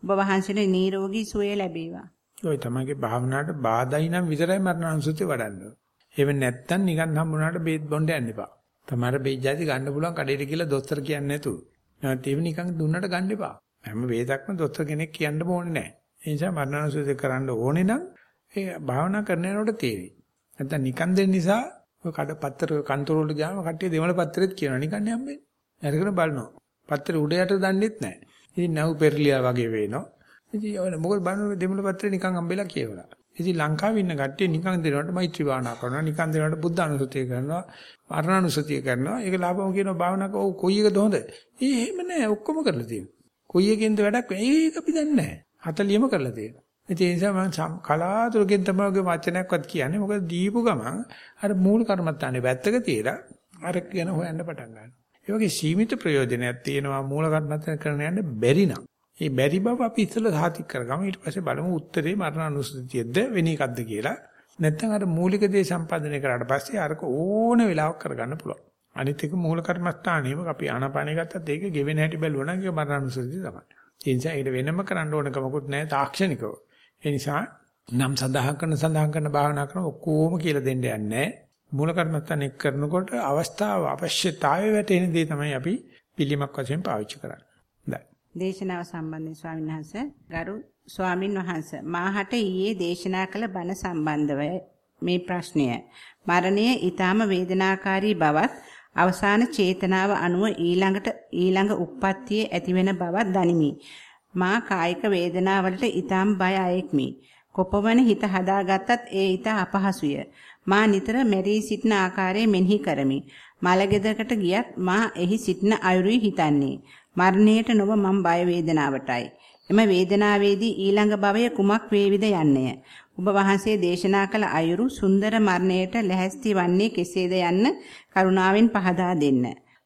ඔබ වහන්සේට නිරෝගී සුවය ලැබේවා. ඔය තමයිගේ භාවනාවට බාධායි නම් විතරයි මරණානුසතිය වඩන්න. එහෙම නැත්තම් නිකන් හම්බුනාට බේත් බොන්න යන්න එපා. තමara බේත් ජාති ගන්න පුළුවන් කඩේට කියලා දොස්තර කියන්නේ නැතුව. නැත්නම් ඒව නිකන් දුන්නට ගන්න එපා. හැම වේදක්ම දොස්තර කෙනෙක් කියන්න ඕනේ නැහැ. ඒ නිසා මරණානුසතිය කරන්න ඕනේ නම් ඒ භාවනා කරන යනකොට තේරෙයි. නැත්නම් නිකන් දෙන්න නිසා ඔය කඩ පත්‍ර කන්තර වලට ගියාම කට්ටිය දෙමළ පත්‍රෙත් කියනවා නිකන් යම්බෙන්නේ. අරගෙන බලනවා. පත්‍රේ උඩ යට දන්නෙත් නැහැ. ඉතින් නැව් පෙරලියා වගේ වෙනවා. ඉතින් ඔය මොකද බලන්න දෙමළ පත්‍රේ නිකන් හම්බෙලා කියවලා. ඉතින් ලංකාවේ ඉන්න කට්ටිය නිකන් දෙනවට මෛත්‍රී භාවනා කරනවා. නිකන් දෙනවට බුද්ධ අනුසතිය කරනවා. මරණානුසතිය කරනවා. ඒක ලාභම කියනවා භාවනාවක ඔව් කොයි එකද හොඳ? ඒ එහෙම නෑ ඔක්කොම කරලා තියෙනවා. කොයි එකෙන්ද වැඩක් ඒක අපි දන්නේ නෑ. 40ම කරලා තියෙනවා. ඒ නිසා මම කලාතුරකින් තමයි ඔගේ වචනයක්වත් කියන්නේ. මොකද දීපු ගමන් අර මූල කර්මත්තානේ වැත්තක තියලා අර ගැන හොයන්න පටන් ගන්නවා. ඒ වගේ සීමිත ප්‍රයෝජනයක් තියෙනවා මූල කර්මත්තා කරන්න යන්න බැරි නම්. ඒ බැරි බව අපි ඉස්සෙල්ලා සාතික් කරගමු. ඊට පස්සේ බලමු උත්තරේ මරණානුස්සතියද වෙන එකක්ද කියලා. නැත්නම් අර මූලික දේ සම්පාදනය කරාට පස්සේ අරක ඕන වෙලාවක් කරගන්න පුළුවන්. අනිත් එක මූල කර්මස්ථානයේම අපි ආනාපානය ගත්තත් ඒක ගෙවෙන හැටි බැලුවා නම් ඒක මරණානුස්සතිය තමයි. ඒ නිසා ඒක වෙනම කරන්න ඕන කමකුත් නැහැ තාක්ෂණිකව. ඒ නිසා නම් සඳහන් කරන සඳහන් කරන භාවනා කරන ඔක්කොම කියලා දෙන්න යන්නේ මූල කර්මස්ථාන එක් කරනකොට අවස්ථාව අවශ්‍යතාවය වැටෙන දේ තමයි අපි පිළිමක් වශයෙන් පාවිච්චි කරන්නේ. දේශනාව සම්බන්ධයෙන් ස්වාමීන් වහන්සේ ගරු ස්වාමින් වහන්සේ මාහට ඊයේ දේශනා කළ බණ සම්බන්ධව මේ ප්‍රශ්නය. මරණය ඊටාම වේදනාකාරී බවත් අවසාන චේතනාව අනුව ඊළඟට ඊළඟ උප්පත්තියේ ඇතිවෙන බවත් දනිමි. මා කායික වේදනාවලට ඊටාම් බය අයෙක්මි. කොපමණ හිත හදාගත්තත් ඒ ඊට අපහසුය. මා නිතර මෙරී සිටින ආකාරය මෙනෙහි කරමි. මලගෙදරකට ගියත් මා එහි සිටින අයුරුයි හිතන්නේ. මරණයට නොව මම බය වේදනාවටයි. එම වේදනාවේදී ඊළඟ භවය කුමක් වේවිද යන්නය. ඔබ වහන්සේ දේශනා කළ අයුරු සුන්දර මරණයට ලැහැස්ති වන්නේ කෙසේද යන්න කරුණාවෙන් පහදා දෙන්න.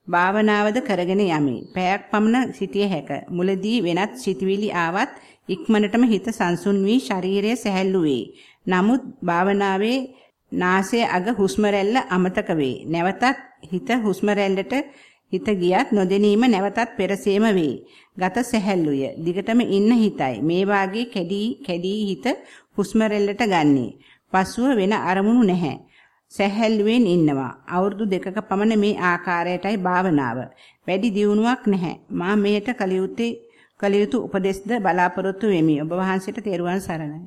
භාවනාවද කරගෙන යමි. පැයක් පමණ සිටිය හැක. මුලදී වෙනත් සිතුවිලි ආවත් ඉක්මනටම හිත සංසුන් වී ශරීරය සැහැල්ලු වේ. නමුත් භාවනාවේ නාසය අග හුස්ම රැල්ල අමතක වේ. නැවතත් හිත හුස්ම රැල්ලට හිත ගියත් නොදැනීම නැවතත් පෙරසේම වේ. ගත සැහැල්ලුය. දිගටම ඉන්න හිතයි. මේ වාගේ කැඩී කැඩී හිත හුස්ම රැල්ලට ගන්නේ. පසුව වෙන අරමුණු නැහැ. සැහැල්ලුවෙන් ඉන්නවා. අවුරුදු දෙකක පමණ මේ ආකාරයටයි භාවනාව. වැඩි දියුණුවක් නැහැ. මා මෙයට කලියුත්තේ කලියුතු උපදෙස්ද බලාපොරොත්තු වෙමි. ඔබ වහන්සේට තෙරුවන් සරණයි.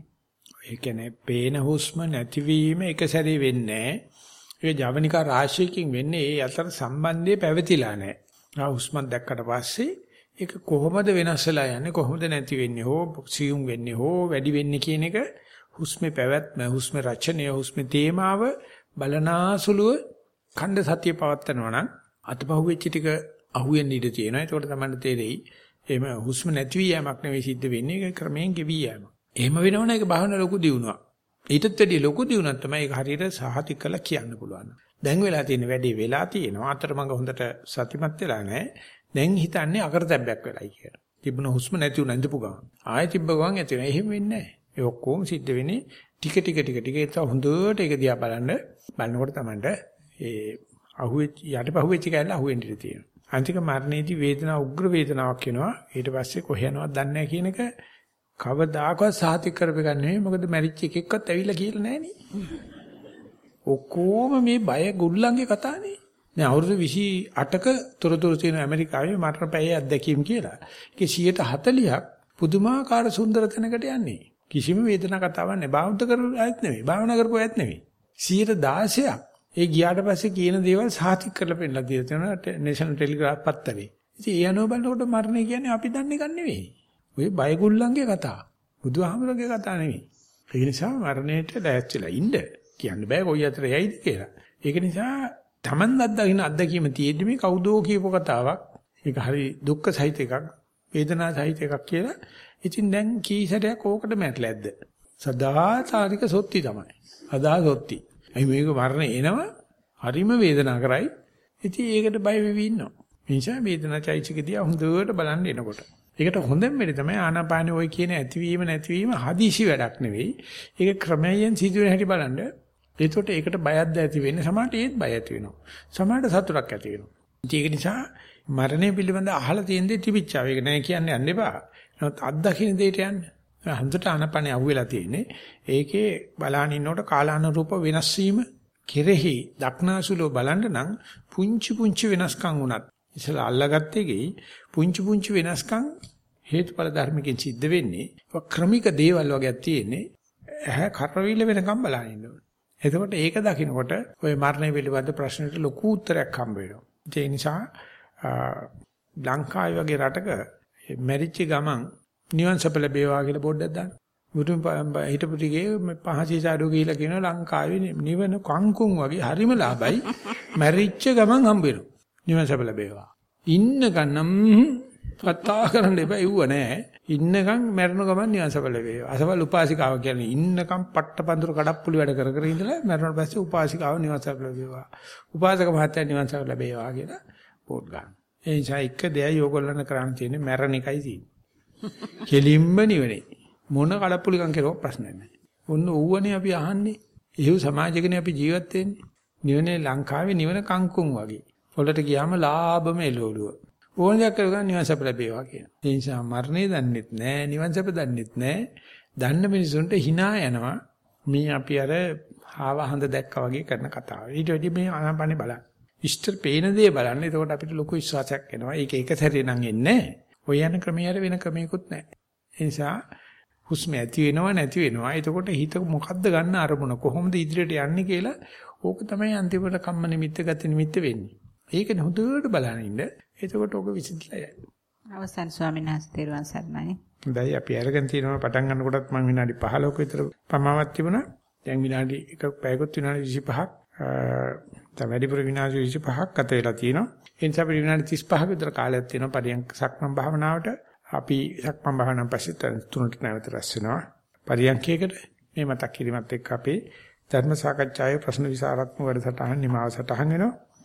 ඒ කියන්නේ පේන හුස්ම නැතිවීම එක සැරේ වෙන්නේ ඒ ජවනිකා රාශියකින් වෙන්නේ ඒ අතර සම්බන්ධය පැවතිලා නැහැ. ආ හුස්මක් දැක්කට පස්සේ ඒක කොහොමද වෙනස් වෙලා යන්නේ කොහොමද නැති වෙන්නේ හෝ සියුම් වෙන්නේ හෝ වැඩි වෙන්නේ කියන එක හුස්මේ පැවැත්ම හුස්මේ රචනය හුස්මේ තේමාව බලනාසුලුව ඛණ්ඩ සතිය පවත්නවා නම් අතපහුවෙච්ච ටික අහුවෙන්න ඉඩ තියෙනවා. ඒකට තමයි තේරෙයි. එහෙම හුස්ම නැති වීමක් නෙවෙයි සිද්ධ වෙන්නේ ඒක ක්‍රමයෙන් ගෙවි යෑම. එහෙම වෙනවනේ ඒක බහන ලොකු දියුණුවක්. ඊටත් වැඩිය ලොකු දියුණුවක් තමයි ඒක හරියට සහතික කරලා කියන්න පුළුවන්. දැන් වෙලා තියෙන වැඩේ වෙලා තියෙනවා. අතරමඟ හොඳට සතිමත් වෙලා නැහැ. දැන් හිතන්නේ අකරතැබ්බයක් වෙලයි කියලා. තිබුණ හුස්ම නැති වුණා ඉඳපු ගමන්. ආයෙ තිබ්බ ගමන් ඇති වෙනවා. එහෙම වෙන්නේ නැහැ. ඒ ඔක්කොම සිද්ධ වෙන්නේ ටික ටික ටික ටික ඒක හොඳට ඒක දිහා බලන්න බලනකොට තමයි ඒ අහුවෙච්ච යටපහුවෙච්ච කැල්ල අහුවෙන්න ඉඩ තියෙනවා. අන්තික මරණයේදී වේදනාව උග්‍ර වේදනාවක් එනවා. ඊට පස්සේ කොහේ යනවද දන්නේ නැහැ කියන එක කවදාකවත් සාතික කරපෙගන්නේ නෙවෙයි. මොකද මැරිච්ච එකෙක්වත් ඇවිල්ලා කියලා නැහනේ. ඔක්කොම මේ බය ගුල්ලන්ගේ කතානේ. දැන් අවුරුදු 28ක තොරතුරු තියෙන ඇමරිකාවේ මරණ පැයේ අත්දැකීම් කියලා. ඒකේ 140ක් පුදුමාකාර සුන්දර තැනකට යන්නේ. කිසිම වේදනා කතාවක් නැහැ. බෞද්ධ කරු අයත් නෙවෙයි. භාවනා කරපු අයත් නෙවෙයි. 116ක් ඒ ගියාට පස්සේ කියන දේවල් සාතික කරලා පෙන්නලා දීලා තියෙනවා නේෂනල් ටෙලිග්‍රාෆ් පත්තරේ. ඉතින් ඒ අනුව බලනකොට මරණය කියන්නේ අපි දන්නේ ගන්න නෙවෙයි. ඔය බයගුල්ලන්ගේ කතා. බුදුහාමරගේ කතා නෙවෙයි. ඒ නිසා මරණයට දැච්චලා ඉන්න කියන්න බෑ කොයි අතර යයිද කියලා. ඒක නිසා Taman අත්දකින්න අත්දැකීම තියෙද්දි මේ කවුදෝ කියපු කතාවක්. ඒක හරි දුක්ඛ සහිත එකක්, වේදනා සහිත එකක් කියලා. ඉතින් දැන් කී සැරයක් ඕකට මැරලා ඇද්ද? සදාචාරික සොත්ති තමයි. අදා සොත්ති. අයි මේක මරණ එනවා හරිම වේදනාව කරයි. ඉතින් ඒකට බය වෙවි ඉන්නවා. ඒ නිසා වේදනා චෛත්‍යකදී හොඳට බලන්න එනකොට. ඒකට හොඳම වෙලේ තමයි ආනාපානෙ ওই කියන ඇතිවීම නැතිවීම හදිසි වැඩක් නෙවෙයි. ඒක ක්‍රමයෙන් සිදුවෙන හැටි බලන්න. ඒකට ඒකට බයක්ද ඇති වෙන්නේ. සමහරට ඒත් බය ඇති වෙනවා. සමහරට සතුටක් ඇති වෙනවා. ඒක නිසා මරණය පිළිබඳ අහලා තියෙන දේ තිබිච්චා. ඒක නෑ කියන්නේ යන්න එපා. නමුත් අත්දකින්න දෙයට යන්න. හන්දට ආනපනේ අහුවෙලා තියෙන්නේ. ඒකේ බලහන් ඉන්නකොට කාලානුරූප වෙනස් වීම කෙරෙහි දක්නාසුලෝ බලන්න නම් පුංචි පුංචි වෙනස්කම් වුණත් ඉතලා අල්ලගත්ත එකේ පුංචි පුංචි වෙනස්කම් හේතුඵල ධර්මකින් සිද්ධ වෙන්නේ. ක්‍රමික දේවල් වගේක් තියෙන්නේ. ඇහැ කරවිල වෙනකම් බලන්න ඉන්න ඕනේ. එතකොට ඒක දකිනකොට ওই මරණය පිළිබඳ ප්‍රශ්නෙට ලොකු උත්තරයක් හම්බ වෙනවා. ඒ නිසා ලංකාවේ වගේ රටක මැරිච්ච ගමන් නිවන් සප ලැබේවා කියලා පොඩ්ඩක් දාන්න. මුතුන් හිටපු ටිකේ පහසීසාඩෝ ගිහිලා කියන ලංකාවේ නිවන කංකුම් වගේ හරිම ලාභයි. මැරිච්ච ගමන් හම්බ වෙනවා. නිවන් සප ලැබේවා. ඉන්නකන් නම් කතා කරන්න එපා ඉව්ව නෑ. ඉන්නකන් මැරෙන ගමන් නිවන් සප ලැබේවා. අසවල් උපාසිකාව කියන්නේ ඉන්නකන් පට්ටපඳුර කඩප්පුලි වැඩ කර කර ඉඳලා මැරුණාට පස්සේ උපාසිකාව නිවන් සප ලැබේවා. උපාසක මහත්තයා නිවන් සප ලැබේවා කියලා පොත් ගන්න. ඒ නිසා එක දෙයයි ඕගොල්ලන් කරන්න තියෙන්නේ මැරණ එකයි තියෙන්නේ. කෙලින්ම නිවනේ. මොන කඩප්පුලිකම් කෙරුවා ප්‍රශ්නයක් නැහැ. ඔන්න ඌවනේ අපි අහන්නේ. එහෙව් සමාජයකනේ අපි ජීවත් වෙන්නේ. නිවනේ ලංකාවේ නිවන කංකුම් වගේ. පොළට ගියාම ලාභම එළවලුව. ඕන දෙයක් කරගන්න නිවන් සැප ලැබේවා කියන. ඒ නිසා මරණය දන්නෙත් නැහැ, නිවන් සැප දන්නෙත් නැහැ. දන්න මිනිසුන්ට hina යනවා. මේ අපි අර ආව හඳ දැක්කා වගේ කරන කතාව. ඊට වැඩි මේ ආනපනේ බලන්න. ඉෂ්ට පේන දේ බලන්න. එතකොට අපිට ලොකු විශ්වාසයක් එනවා. ඒක එක සැරේ නම් එන්නේ නැහැ. ඔය යන ක්‍රමයට වෙන ක්‍රමයකුත් නැහැ. ඒ නිසා හුස්ම ඇති වෙනව නැති වෙනවා. එතකොට හිත මොකද්ද ගන්න අරමුණ කොහොමද ඉදිරියට යන්නේ කියලා ඕක තමයි අන්තිමට කම්ම නිමිත්ත ගති නිමිත්ත වෙන්නේ. ඒක හොඳට බලන ඉන්න. එතකොට ඕක විසඳලා යයි. අවසන් ස්වාමීන් වහන්සේ තෙරුවන් සරණයි. හොඳයි අපි අරගෙන තියෙනවා පටන් ගන්නකොටත් මම විනාඩි 15ක විතර පමාවක් තිබුණා. දැන් විනාඩි එක පැයකොත් විනාඩි 25ක් දැන් වැඩිපුර විනාඩි 25ක් ගත වෙලා තියෙනවා. ඒ නිසා අපිට විනාඩි 35ක විතර කාලයක් තියෙනවා පරියන්ක සක්මන් භාවනාවට. අපි සක්මන් භාවනාවෙන් පස්සේ තුනට නැවත රැස් වෙනවා. පරියන්කයකට මේ මතක් කිරීමත් එක්ක අපේ ධර්ම සාකච්ඡාවේ ප්‍රශ්න විසාරත්මක වැඩසටහන නිමාව සටහන් වෙනවා.